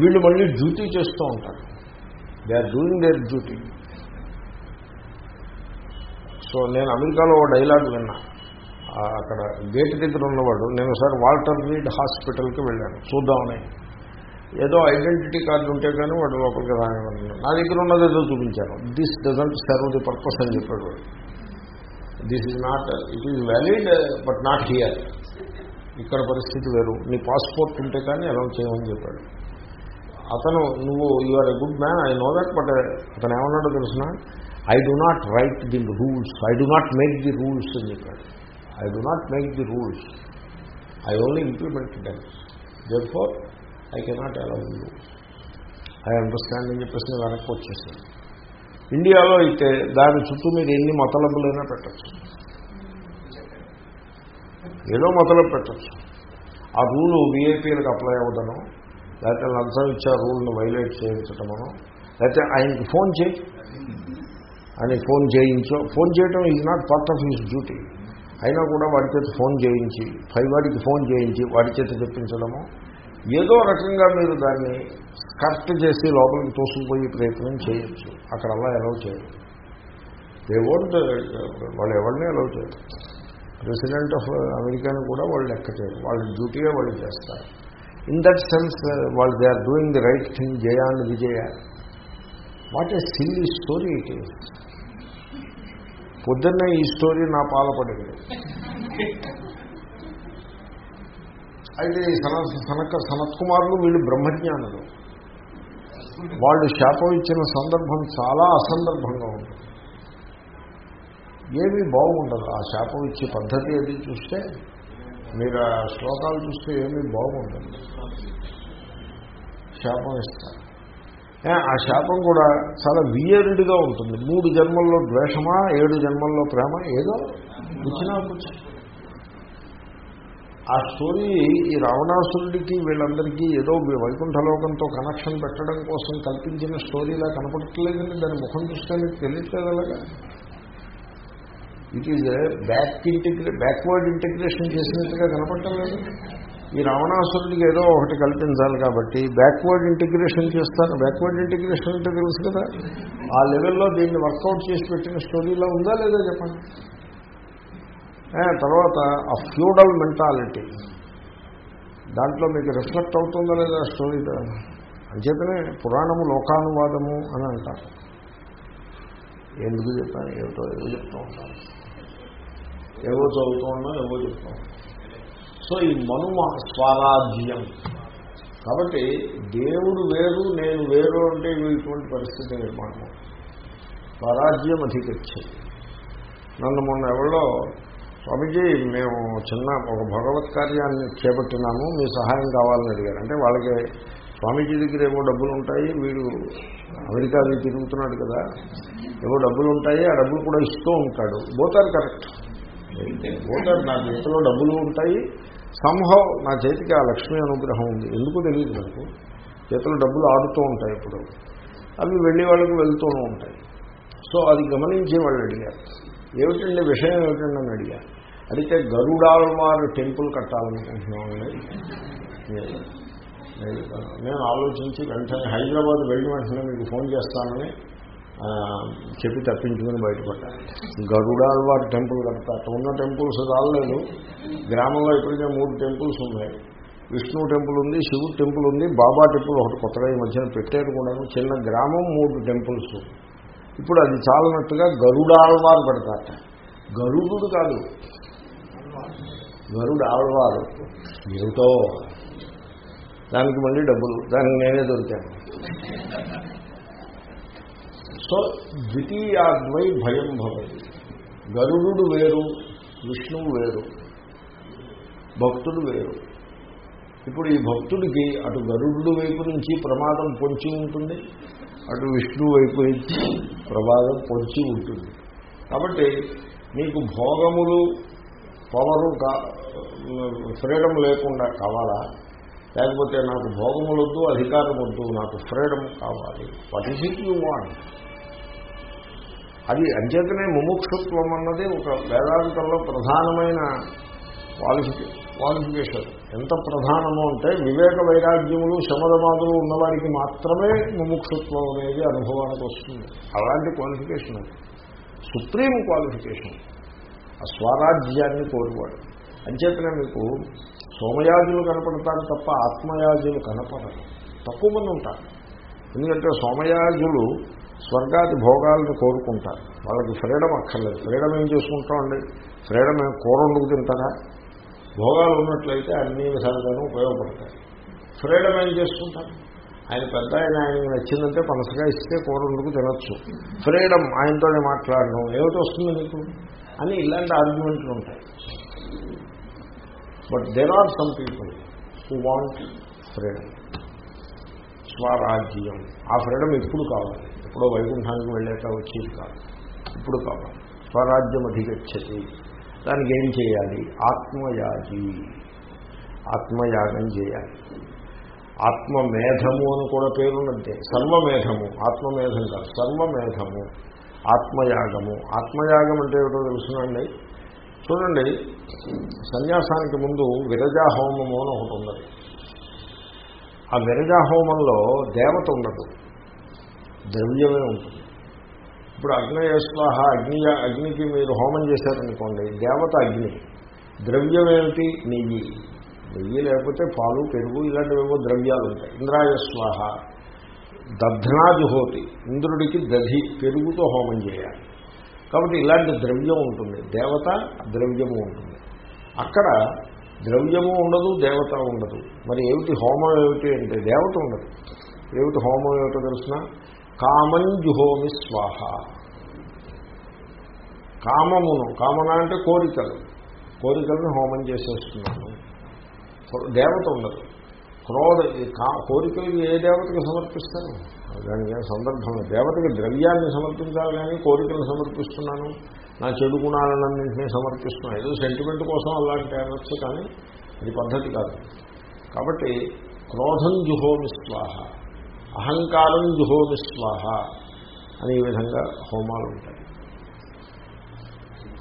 వీళ్ళు మళ్ళీ డ్యూటీ చేస్తూ ఉంటారు. They are doing their duty so నేను అమెరికాలో డైలాగ్ విన్నా. అక్కడ గేట్ దగ్గర ఉన్నవాడు నేను ఒకసారి వాల్టర్ రీడ్ హాస్పిటల్కి వెళ్ళాను. చూద్దామని. ఏదో ఐడెంటిటీ కార్డు ఉంటే కానీ వాడు లోపలికి రానివ్వను. నా దగ్గర ఉన్నది ఏదో చూపించాను. This doesn't serve the purpose అని చెప్పాడు this is not it is valid but not here ఇక్కడ పరిస్థితి వేరు. నీ పాస్పోర్ట్ ఉంటే కానీ అలౌ చేయమని చెప్పాడు. అతను నువ్వు you are a good man I know that but అతను ఏమన్నాడో తెలుసిన? I do not write the rules I do not make the rules అని చెప్పాడు I do not make the rules I only implement them therefore I cannot allow you I understand అని చెప్పేసి నేను వెనక్కి వచ్చేసాను ఇండియాలో అయితే దాని చుట్టూ మీరు ఎన్ని మతలబులైనా పెట్టచ్చు. ఏదో మొదలు పెట్టచ్చు. ఆ రూలు వీఐపీలకు అప్లై అవ్వదను లేకపోతే లంచం ఇచ్చే రూల్ని వైలేట్ చేయించటమనో లేకపోతే ఆయనకి ఫోన్ చేయి. అని ఫోన్ చేయించో ఫోన్ చేయడం is not part of his duty అయినా కూడా వాడి చేతి ఫోన్ చేయించి ఫైవ్ వాడికి ఫోన్ చేయించి వాడి చేతి చెప్పించడము ఏదో రకంగా మీరు దాన్ని కరెక్ట్ చేసి లోపలికి తోసుకుపోయే ప్రయత్నం చేయొచ్చు. అక్కడ అలా అలౌ చేయరు. దే ఓంట్ uh, వాళ్ళు ఎవరిని అలౌ చేయరు. ప్రెసిడెంట్ ఆఫ్ అమెరికాని కూడా వాళ్ళు లెక్క చేయరు. వాళ్ళ డ్యూటీగా వాళ్ళు చేస్తారు. ఇన్ దట్ సెన్స్ వాళ్ళు they are doing the right thing Jaya and Vijaya what a silly story it is పొద్దున్నే ఈ స్టోరీ నా పాలపడింది అయితే ఈ సన సనక సనత్కుమారులు వీళ్ళు బ్రహ్మజ్ఞానులు. వాళ్ళు శాపం ఇచ్చిన సందర్భం చాలా అసందర్భంగా ఉంది. ఏమీ బాగుండదు. ఆ శాపం ఇచ్చే పద్ధతి అది చూస్తే మీరు ఆ శ్లోకాలు చూస్తే ఏమీ బాగుండదు. శాపం ఇస్తారు. ఆ శాపం కూడా చాలా వియర్డ్గా ఉంటుంది. మూడు జన్మల్లో ద్వేషమా ఏడు జన్మల్లో ప్రేమ ఏదో వచ్చినా ఆ స్టోరీ ఈ రావణాసురుడికి వీళ్ళందరికీ ఏదో వైకుంఠలోకంతో కనెక్షన్ పెట్టడం కోసం కల్పించిన స్టోరీలా కనపడట్లేదండి దాని ముఖం చూస్తే మీకు తెలియట్లేదు అలాగా it is back integra backward integration చేసినట్టుగా కనపడటం లేదు. ఈ రావణాసురుడికి ఏదో ఒకటి కల్పించాలి కాబట్టి బ్యాక్వర్డ్ ఇంటిగ్రేషన్ చేస్తాను బ్యాక్వర్డ్ ఇంటిగ్రేషన్ అంటే తెలుసు కదా? ఆ లెవెల్లో దీన్ని వర్కౌట్ చేసి పెట్టిన స్టోరీలో ఉందా లేదా చెప్పండి? తర్వాత ఆ ఫ్యూడల్ మెంటాలిటీ దాంట్లో మీకు రిఫ్లెక్ట్ అవుతుందా లేదా స్టోరీ అంచేతనే పురాణము లోకానువాదము అని అంటారు. ఎందుకు చెప్పాను? ఏమిటో ఏదో చెప్తూ ఉంటాను ఏవో చదువుతూ ఉన్నా ఏవో చెప్తూ ఉంటాను సో ఈ మనుమ స్వరాజ్యం. కాబట్టి దేవుడు వేరు నేను వేరు అంటే ఇటువంటి పరిస్థితి నిర్మాణం. స్వరాజ్యం అధికచ్చింది నన్ను మొన్న ఎవరో స్వామీజీ మేము చిన్న ఒక భగవత్ కార్యాన్ని చేపట్టినాము మీ సహాయం కావాలని అడిగారు. అంటే వాళ్ళకి స్వామీజీ దగ్గర ఏవో డబ్బులు ఉంటాయి వీడు అమెరికా తిరుగుతున్నాడు కదా ఏవో డబ్బులు ఉంటాయి ఆ డబ్బులు కూడా ఇస్తూ ఉంటాడు. బోతారు కరెక్ట్. పోతారు నా చేతిలో డబ్బులు ఉంటాయి సంభవ్ నా చేతికి ఆ లక్ష్మీ అనుగ్రహం ఉంది. ఎందుకు తెలియదు నాకు. చేతిలో డబ్బులు ఆడుతూ ఉంటాయి ఇప్పుడు అవి వెళ్ళి వాళ్ళకి వెళ్తూనే ఉంటాయి. సో అది గమనించి వాళ్ళు అడిగారు. ఏమిటండి విషయం ఏమిటండి అని అడిగారు. అడిగితే గరుడాల్వారు టెంపుల్ కట్టాలనుకుంటున్నామండి నేను- నేను ఆలోచించి వెంటనే హైదరాబాద్ వెళ్ళి వెంటనే మీకు ఫోన్ చేస్తానని చెప్పి తప్పించుకుని బయటపడ్డాను గరుడాల్వార్ టెంపుల్ కడతా అక్కడ ఉన్న టెంపుల్స్ రాలేదు. గ్రామంలో ఇప్పటికే మూడు టెంపుల్స్ ఉన్నాయి విష్ణు టెంపుల్ ఉంది శివుడు టెంపుల్ ఉంది బాబా టెంపుల్ ఒకటి కొత్తగా ఈ మధ్యన పెట్టారు కూడా చిన్న గ్రామం మూడు టెంపుల్స్. ఇప్పుడు అది చాలనట్టుగా గరుడాల్వార్ పెడతారట. గరుడు కాదు. గరుడు ఆళ్వారు ఏమిటో? దానికి మళ్ళీ డబ్బులు. దానికి నేనే దొరికాను. సో ద్వితీయాద్వై భయం భవతి. గరుడు వేరు విష్ణువు వేరు భక్తుడు వేరు. ఇప్పుడు ఈ భక్తుడికి అటు గరుడు వైపు నుంచి ప్రమాదం పొంచి ఉంటుంది అటు విష్ణు వైపు నుంచి ప్రమాదం పొంచి ఉంటుంది. కాబట్టి మీకు భోగములు పవరు కా ఫ్రీడమ్ లేకుండా కావాలా? లేకపోతే నాకు భోగములొద్దు అధికారం వద్దు నాకు ఫ్రీడమ్ కావాలి. What is it you want అది అంచేతనే ముముక్షుత్వం అన్నది ఒక వేదాంతంలో ప్రధానమైన క్వాలిఫికే క్వాలిఫికేషన్ ఎంత ప్రధానమో అంటే వివేక వైరాగ్యములు శమదమాదులు ఉన్నవారికి మాత్రమే ముముక్షుత్వం అనేది అనుభవానికి వస్తుంది. అలాంటి క్వాలిఫికేషన్ అది సుప్రీం క్వాలిఫికేషన్ ఆ స్వరాజ్యాన్ని కోరువాడు అంచేతనే మీకు సోమయాజులు కనపడతారు తప్ప ఆత్మయాజులు కనపడరు. తక్కువ మంది ఉంటారు. ఎందుకంటే సోమయాజులు స్వర్గాది భోగాలను కోరుకుంటారు. వాళ్ళకి ఫ్రీడమ్ అక్కర్లేదు. ఫ్రీడమ్ ఏం చేసుకుంటామండి ఫ్రీడమ్ ఏం? కూర వండుకు తింటారా? భోగాలు ఉన్నట్లయితే అన్ని విధాలుగానూ ఉపయోగపడతాయి. ఫ్రీడమ్ ఏం చేసుకుంటారు? ఆయన పెద్ద ఆయన ఆయనకి నచ్చిందంటే పనసగా ఇస్తే కూర వండుకు తినొచ్చు. ఫ్రీడమ్ ఆయనతోనే మాట్లాడడం ఏమిటి వస్తుంది మీకు అని ఇలాంటి ఆర్గ్యుమెంట్లు ఉంటాయి. But there are some people who want freedom స్వరాజ్యం. ఆ ఫ్రీడమ్ ఎప్పుడు కావాలి. ఎప్పుడో వైకుంఠానికి వెళ్ళాక వచ్చేది కాదు. ఇప్పుడు కావాలి స్వరాజ్యం అధిగచ్చతి. దానికి ఏం చేయాలి? ఆత్మయాగి ఆత్మయాగం చేయాలి. ఆత్మమేధము అని కూడా పేరున్నట్టే సర్వమేధము. ఆత్మమేధం కాదు. సర్వమేధము. ఆత్మయాగము. ఆత్మయాగం అంటే ఏమిటో తెలుసునండి? చూడండి. సన్యాసానికి ముందు విరజాహోమము అని ఒకటి ఉన్నది. ఆ విరజాహోమంలో దేవత ఉండదు. ద్రవ్యమే ఉంటుంది. ఇప్పుడు అగ్నయస్వాహ అగ్ని అగ్నికి మీరు హోమం చేశారనుకోండి దేవత అగ్ని. ద్రవ్యమేమిటి? నెయ్యి. నెయ్యి లేకపోతే పాలు పెరుగు ఇలాంటివేవో ద్రవ్యాలు ఉంటాయి ఇంద్రాయస్వాహ. దధ్నాజుహోతి ఇంద్రుడికి దధి పెరుగుతో హోమం చేయాలి. కాబట్టి ఇలాంటి ద్రవ్యం ఉంటుంది. దేవత ద్రవ్యము ఉంటుంది. అక్కడ ద్రవ్యము ఉండదు దేవత ఉండదు. మరి ఏమిటి హోమం ఏమిటి అంటే దేవత ఉండదు. ఏమిటి హోమం ఏమిటో తెలిసిన? కామం జుహోమి స్వాహ. కామమును కామన అంటే కోరికలు. కోరికలను హోమం చేసేస్తున్నాను దేవత ఉండదు. క్రోధ కోరికలు ఏ దేవతకి సమర్పిస్తారు? దానికి సందర్భం దేవతకి ద్రవ్యాన్ని సమర్పించాలి కానీ కోరికలను సమర్పిస్తున్నాను. నా చెడు గుణాలన్నింటినీ సమర్పిస్తున్నాను ఏదో సెంటిమెంట్ కోసం అలాంటి అనొచ్చు కానీ అది పద్ధతి కాదు. కాబట్టి క్రోధం జుహోమి స్వాహ. అహంకారం జుహోమి స్వాహ అని ఈ విధంగా హోమాలు ఉంటాయి.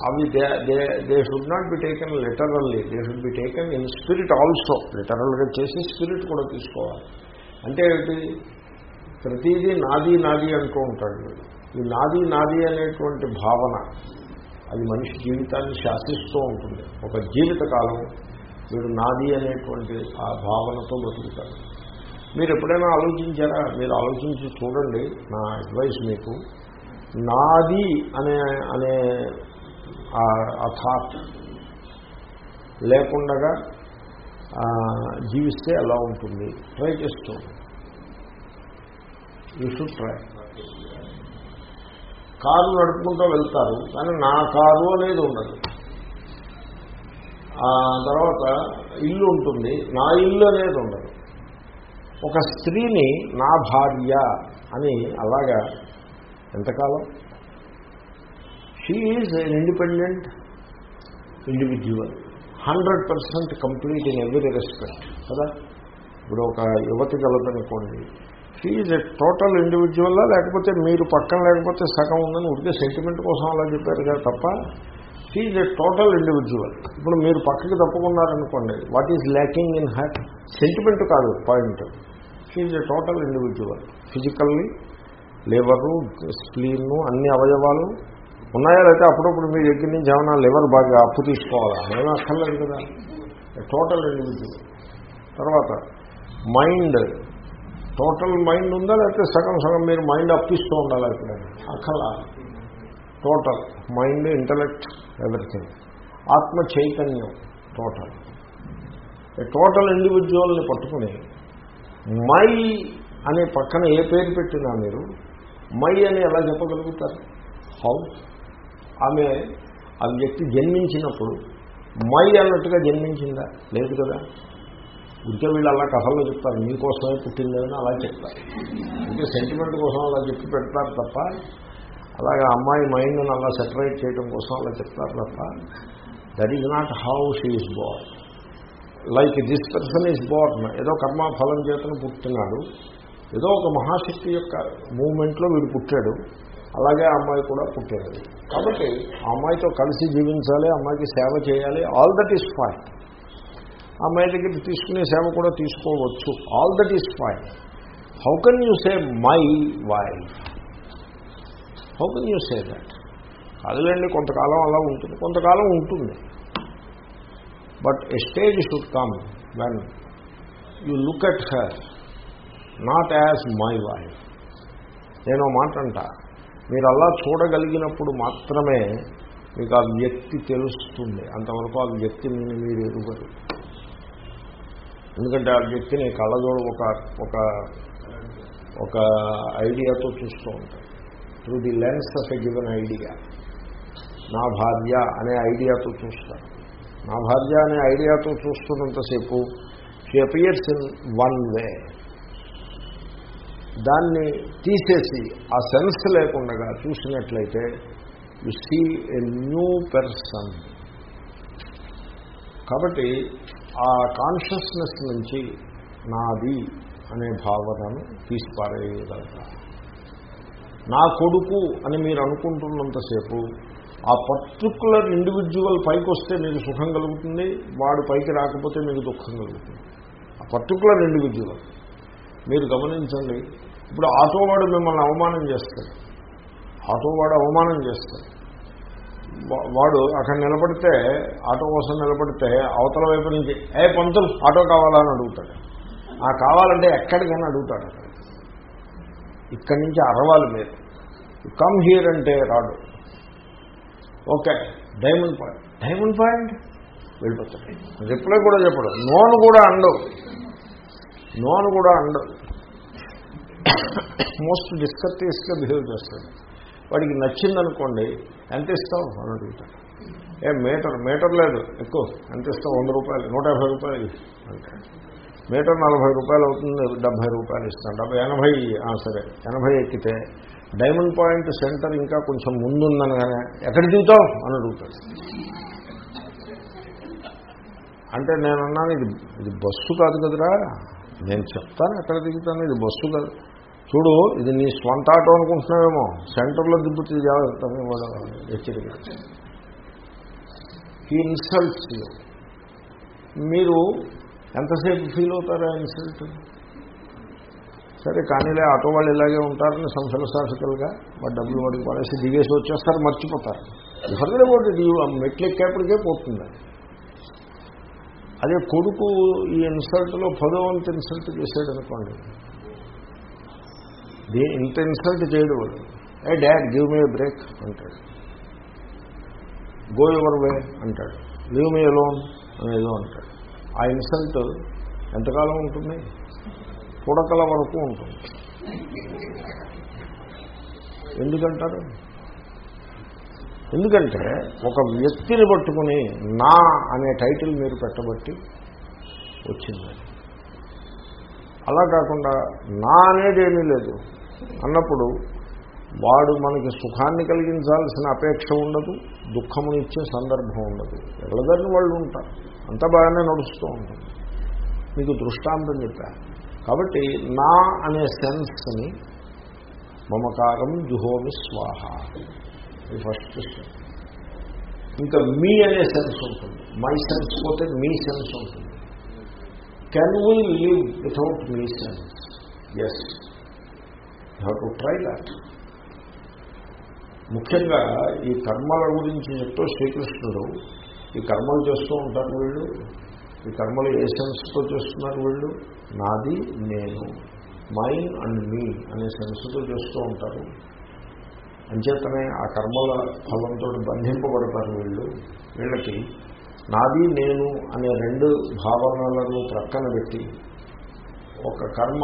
అవి they they they should not be taken literally they should be taken in spirit also లిటరల్గా చేసి స్పిరిట్ కూడా తీసుకోవాలి. అంటే ఏంటి ప్రతిదీ నాది నాది అంటూ ఉంటాడు వీడు. ఈ నాది నాది అనేటువంటి భావన అది మనిషి జీవితాన్ని శాసిస్తూ ఉంటుంది. ఒక జీవితకాలం వీడు నాది అనేటువంటి ఆ భావనతో బతుకుతాడు. మీరు ఎప్పుడైనా ఆలోచించారా? మీరు ఆలోచించి చూడండి నా అడ్వైస్ మీకు. నాది అనే అనే ఆ థాట్ లేకుండా జీవిస్తే ఎలా ఉంటుంది? ట్రై చేస్తూ యూ షుడ్ ట్రై కారు నడుపుకుంటూ వెళ్తారు కానీ నా కారు అనేది ఉండదు. తర్వాత ఇల్లు ఉంటుంది. నా ఇల్లు అనేది ఉండదు. ఒక స్త్రీని నా భార్య అని అలాగా ఎంతకాలం? She is an independent individual hundred percent complete in every respect కదా? ఇప్పుడు ఒక యువతి కలదనుకోండి షీ ఈజ్ ఎ టోటల్ ఇండివిజువల్లా లేకపోతే మీరు పక్కన లేకపోతే సగం ఉందని ఉడికే సెంటిమెంట్ కోసం అలా చెప్పారు కదా తప్ప షీ ఎ టోటల్ ఇండివిజువల్ ఇప్పుడు మీరు పక్కకి తప్పుకున్నారనుకోండి what is lacking in that sentiment కాదు point she's a total individual physically liver spleen అన్ని అవయవాలు ఉన్నాయా లేకపోతే అప్పుడప్పుడు మీ దగ్గర నుంచి ఏమైనా లివర్ బాగా అప్పు తీసుకోవాలా? ఏమీ అక్కర్లేదు కదా. టోటల్ ఇండివిజువల్ తర్వాత మైండ్ టోటల్ మైండ్ ఉందా లేకపోతే సగం సగం మీరు మైండ్ అప్పిస్తూ ఉండాలి ఇక్కడ అక్కర్లా. Total mind intellect everything. ఆత్మ చైతన్యం టోటల్. టోటల్ ఇండివిజువల్ని పట్టుకుని మై అనే పక్కన ఏ పేరు పెట్టినా మీరు మై అని ఎలా చెప్పగలుగుతారు? హౌ? ఆమె ఆ వ్యక్తి జన్మించినప్పుడు మై అన్నట్టుగా జన్మించిందా? లేదు కదా. ఇంకే వీళ్ళు అలా కథల్లో చెప్తారు మీకోసమే పుట్టిందని అలా చెప్తారు. ఇంకా సెంటిమెంట్ కోసం అలా చెప్పి పెడతారు తప్ప అలాగే అమ్మాయి మైండ్ని అలా సెపరేట్ చేయడం కోసం అలా చెప్తారు తప్ప that is not how she's born. Like this person is born. ఏదో కర్మఫలం చేతను పుట్టినాడు ఏదో ఒక మహాశక్తి యొక్క మూమెంట్లో వీడు పుట్టాడు. అలాగే ఆ అమ్మాయి కూడా పుట్టాడు కాబట్టి ఆ అమ్మాయితో కలిసి జీవించాలి అమ్మాయికి సేవ చేయాలి ఆల్ దట్ ఈస్ ఫైన్ అమ్మాయి దగ్గర తీసుకునే సేవ కూడా తీసుకోవచ్చు. All that is fine how can you say my wife how can you say that కాదులేండి కొంతకాలం అలా ఉంటుంది కొంతకాలం ఉంటుంది. But a stage should come when you look at her not as my wife నేను మాట అంట మీరు అలా చూడగలిగినప్పుడు మాత్రమే మీకు ఆ వ్యక్తి తెలుస్తుంది. అంతవరకు ఆ వ్యక్తిని మీరు ఎరుగరు. ఎందుకంటే ఆ వ్యక్తిని కళ్ళజోడు ఒక ఒక ఒక ఐడియాతో చూస్తూ ఉంటారు through the lens of a given idea నా భార్య అనే ఐడియాతో చూస్తారు నా భార్య అనే ఐడియాతో చూస్తున్నంతసేపు she appears in one way దాన్ని తీసేసి ఆ సెన్స్ లేకుండా చూసినట్లయితే you see a new person కాబట్టి ఆ కాన్షియస్నెస్ నుంచి నాది అనే భావనను తీసిపారేయగలగాలి నా కొడుకు అని మీరు అనుకుంటున్నంతసేపు ఆ పర్టికులర్ ఇండివిజువల్ పైకి వస్తే మీకు సుఖం కలుగుతుంది వాడు పైకి రాకపోతే మీకు దుఃఖం కలుగుతుంది. ఆ పర్టికులర్ ఇండివిజువల్ మీరు గమనించండి ఇప్పుడు ఆటోవాడు మిమ్మల్ని అవమానం చేస్తాడు. ఆటోవాడు అవమానం చేస్తాడు. వాడు అక్కడ నిలబడితే ఆటో కోసం నిలబడితే అవతల వైపు నుంచి ఏ పంతులు ఆటో కావాలా? అని అడుగుతాడు. ఆ కావాలంటే ఎక్కడికైనా అడుగుతాడు అక్కడ. ఇక్కడి నుంచి అరవాలి మీరు. కమ్ హియర్ అంటే రాడు okay diamond point diamond point వెళ్ళిపోతాడు. రిప్లై కూడా చెప్పడు. నోను కూడా అండవు. నోను కూడా అండవు. మోస్ట్ డిస్కర్టీస్గా బిహేవ్ చేస్తాడు. వాడికి నచ్చిందనుకోండి ఎంత ఇస్తావు? అని అడుగుతాడు. ఏ మీటర్ మీటర్ లేదు. ఎక్కువ. ఎంత ఇస్తావు? వంద రూపాయలు నూట యాభై రూపాయలు అంటాడు. మీటర్ నలభై రూపాయలు అవుతుంది డెబ్భై రూపాయలు ఇస్తాను. డెబ్బై ఎనభై సరే ఎనభై ఎక్కితే డైమండ్ పాయింట్ సెంటర్ ఇంకా కొంచెం ముందుందనగానే ఎక్కడ దిగుతావు? అని అడుగుతాడు. అంటే నేను అన్నాను ఇది ఇది బస్సు కాదు కదరా? నేను చెప్తాను ఎక్కడ దిగుతాను ఇది బస్సు కాదు. చూడు ఇది నీ స్వంత ఆటో అనుకుంటున్నావేమో సెంటర్లో దిబ్బుతుంది జాగ్రత్త హెచ్చరిక. ఈ ఇన్సల్ట్స్ మీరు ఎంతసేపు ఫీల్ అవుతారా ఇన్సల్ట్ సరే కానీలే ఆటో వాళ్ళు ఇలాగే ఉంటారని సంస్థల philosophical డబ్బులు వాడికి పడేసి దిగేసి వచ్చేస్తారు మర్చిపోతారు. ఫర్దర్ అబౌట్ మెట్లు ఎక్కేపటికే పోతుంది. అదే కొడుకు ఈ ఇన్సల్ట్లో పదో వంతు ఇన్సల్ట్ చేసాడు అనుకోండి దీ ఇంత ఇన్సల్ట్ చేయడు వాడు. Hey dad give me break అంటాడు. గో ఎవర్ వే అంటాడు. లీవ్ మీ అలోన్ అనేదో అంటాడు. ఆ ఇన్సల్ట్ ఎంతకాలం ఉంటుంది? పుడకల వరకు ఉంటుంది. ఎందుకంటారు? ఎందుకంటే ఒక వ్యక్తిని పట్టుకుని నా అనే టైటిల్ మీరు పెట్టబట్టి వచ్చింది. అలా కాకుండా నా అనేది ఏమీ లేదు. అన్నప్పుడు వాడు మనకి సుఖాన్ని కలిగించాల్సిన అపేక్ష ఉండదు దుఃఖమునిచ్చే సందర్భం ఉండదు. ఎవరిదారిని వాళ్ళు ఉంటారు? అంతా బాగానే నడుస్తూ ఉంటుంది. మీకు దృష్టాంతం చెప్పా. కాబట్టి నా అనే సెన్స్ని మమకారం జుహోమి స్వాహ. ఇది ఫస్ట్ క్వశ్చన్ ఇంకా మీ అనే సెన్స్ ఉంటుంది. మై సెన్స్ పోతే మీ సెన్స్ ఉంటుంది. Can we live without me sense? Yes you have to try that ముఖ్యంగా ఈ కర్మల గురించి చెప్తూ శ్రీకృష్ణుడు ఈ కర్మలు చేస్తూ ఉంటారు వీళ్ళు. ఈ కర్మలు ఏ సెన్స్తో చేస్తున్నారు వీళ్ళు? నాది నేను. మైన్ అండ్ మీ అనే సెన్స్తో చేస్తూ ఉంటారు. అంచేతనే ఆ కర్మల ఫలంతో బంధింపబడతారు వీళ్ళు. వీళ్ళకి నాది నేను అనే రెండు భావనలను ప్రక్కన పెట్టి ఒక కర్మ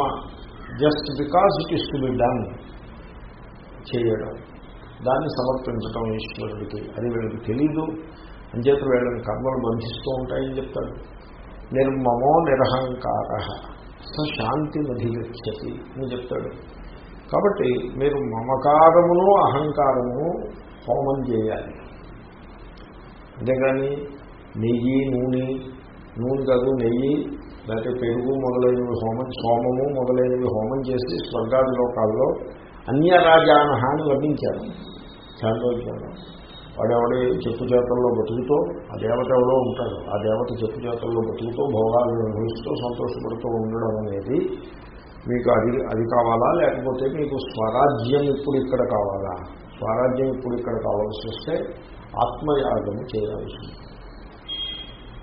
just because it is to be done చేయడం. దాన్ని సమర్పించడం ఈశ్వరుడికి. అది వీళ్ళకి తెలీదు. అంచేత వీళ్ళని కర్మలు బంధిస్తూ ఉంటాయని చెప్తాడు. నిర్మమో నిరహంకార. స శాంతి మధిగచ్చతి అని చెప్తాడు. కాబట్టి మీరు మమకారమును అహంకారము హోమం చేయాలి. అంతేగాని నెయ్యి నూనె నూనె కాదు నెయ్యి లేకపోతే పెరుగు మొదలైనవి హోమం సోమము మొదలైనవి హోమం చేసి స్వర్గాది లోకాల్లో అన్యరాజానహాన్ని అని వర్ణించారు. చాంద్రోజ్ఞంలో వాడెవడి చెప్పు చేతల్లో బతుకుతూ ఆ దేవత ఎవడో ఉంటాడు. ఆ దేవత చెప్పు చేతల్లో బతుకుతూ భోగాలను అనుభవిస్తూ సంతోషపడుతూ ఉండడం అనేది మీకు అది అది కావాలా? లేకపోతే మీకు స్వరాజ్యం ఇప్పుడు ఇక్కడ కావాలా? స్వరాజ్యం ఇప్పుడు ఇక్కడ కావాల్సి వస్తే ఆత్మయాగము చేయాల్సి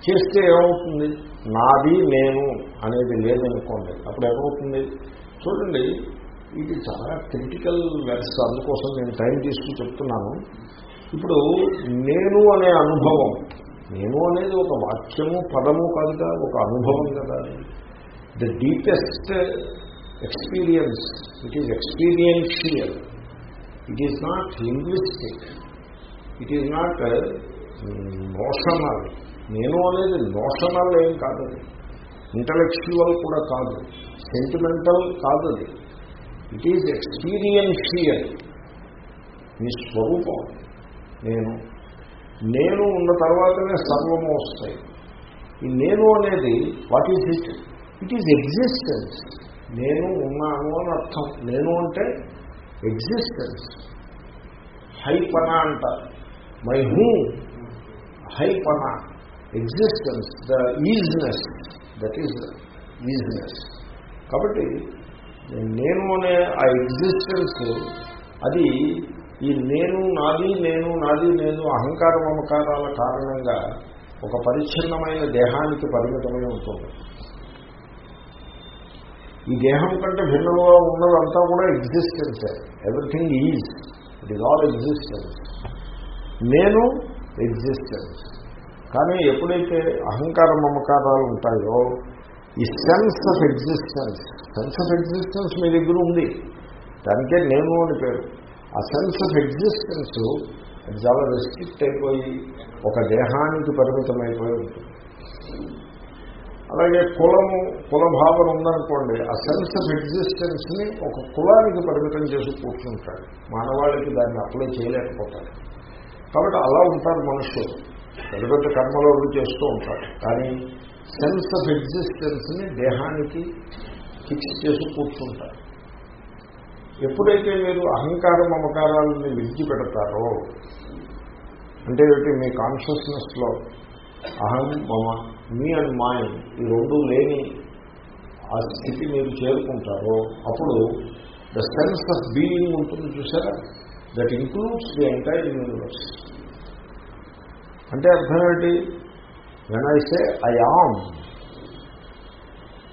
చేస్తే ఏమవుతుంది? నాది నేను అనేది లేదనుకోండి. అప్పుడు ఏమవుతుంది? చూడండి ఇది చాలా క్రిటికల్ వెర్స్ అందుకోసం నేను టైం తీసుకుని చెప్తున్నాను. ఇప్పుడు నేను అనే అనుభవం నేను అనేది ఒక వాక్యము పదము కాదుగా ఒక అనుభవం కదా the deepest experience it is experiential it is not linguistic it is not notional నేను అనేది నోషనల్ ఏం కాదు ఇంటలెక్చువల్ కూడా కాదు. సెంటిమెంటల్ కాదు అది. ఇట్ ఈజ్ ఎక్స్పీరియన్షియల్ మీ స్వరూపం నేను నేను ఉన్న తర్వాతనే సర్వము వస్తాయి. ఈ నేను అనేది what is it it is existence నేను ఉన్నాను అని అర్థం. నేను అంటే ఎగ్జిస్టెన్స్ హైపన అంటారు. మై హూ హైపన. Existence the isness that is isness కాబట్టి నేను అనే ఆ ఎగ్జిస్టెన్స్ అది ఈ నేను నాది నేను నాది నేను అహంకార మమకారాల కారణంగా ఒక పరిచ్ఛిన్నమైన దేహానికి పరిమితమై ఉంటుంది. ఈ దేహం కంటే భిన్నంగా ఉన్నదంతా కూడా ఎగ్జిస్టెన్సే everything is it is all existence నేను ఎగ్జిస్టెన్స్ కానీ ఎప్పుడైతే అహంకార మమకారాలు ఉంటాయో ఈ sense of existence sense of existence మీ దగ్గర ఉంది. దానికే నేను అని పేరు. ఆ సెన్స్ ఆఫ్ ఎగ్జిస్టెన్స్ చాలా రెస్ట్రిక్ట్ అయిపోయి ఒక దేహానికి పరిమితమైపోయి ఉంటుంది. అలాగే కులము కుల భావన ఉందనుకోండి ఆ సెన్స్ ఆఫ్ ఎగ్జిస్టెన్స్ని ఒక కులానికి పరిమితం చేసి కూర్చుంటాడు. మానవాళికి దాన్ని అప్లై చేయలేకపోతాడు. కాబట్టి అలా ఉంటారు మనుషులు. పెద్ద పెద్ద కర్మలు చేస్తూ ఉంటారు. కానీ సెన్స్ ఆఫ్ ఎగ్జిస్టెన్స్ని దేహానికి ఫిక్స్ చేసి కూర్చుంటారు. ఎప్పుడైతే మీరు అహంకార మమకారాలని విడిచిపెడతారో అంటే ఏమిటి? మీ కాన్షియస్నెస్లో అహం మమ మీ అండ్ మైండ్ ఈ రెండు లేని ఆ స్థితి మీరు చేరుకుంటారో అప్పుడు ద సెన్స్ ఆఫ్ బీయింగ్ ఉంటుంది చూసారా? That includes the entire universe అంటే అర్థం ఏంటి when I say I am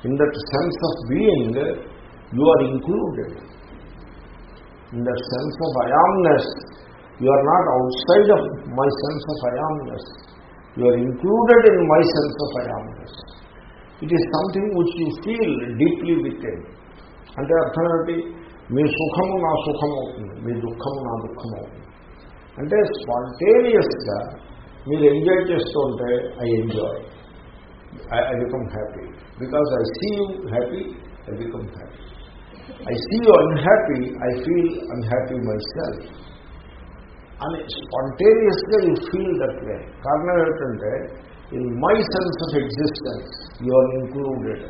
in that sense of being you are included in that sense of I amness you are not outside of my sense of I amness you are included in my sense of I amness it is something which you feel deeply with అంటే అర్థం ఏంటి మీ సుఖము నా సుఖం అవుతుంది మీ దుఃఖము నా దుఃఖం అవుతుంది అంటే స్పాంటేనియస్గా మీరు ఎంజాయ్ చేస్తూ ఉంటే I enjoy I become happy because I see you happy I become happy I see you unhappy I feel unhappy myself అని స్పాంటేనియస్గా యూ ఫీల్ దట్ వే కారణం ఏంటంటే in my sense of existence you are included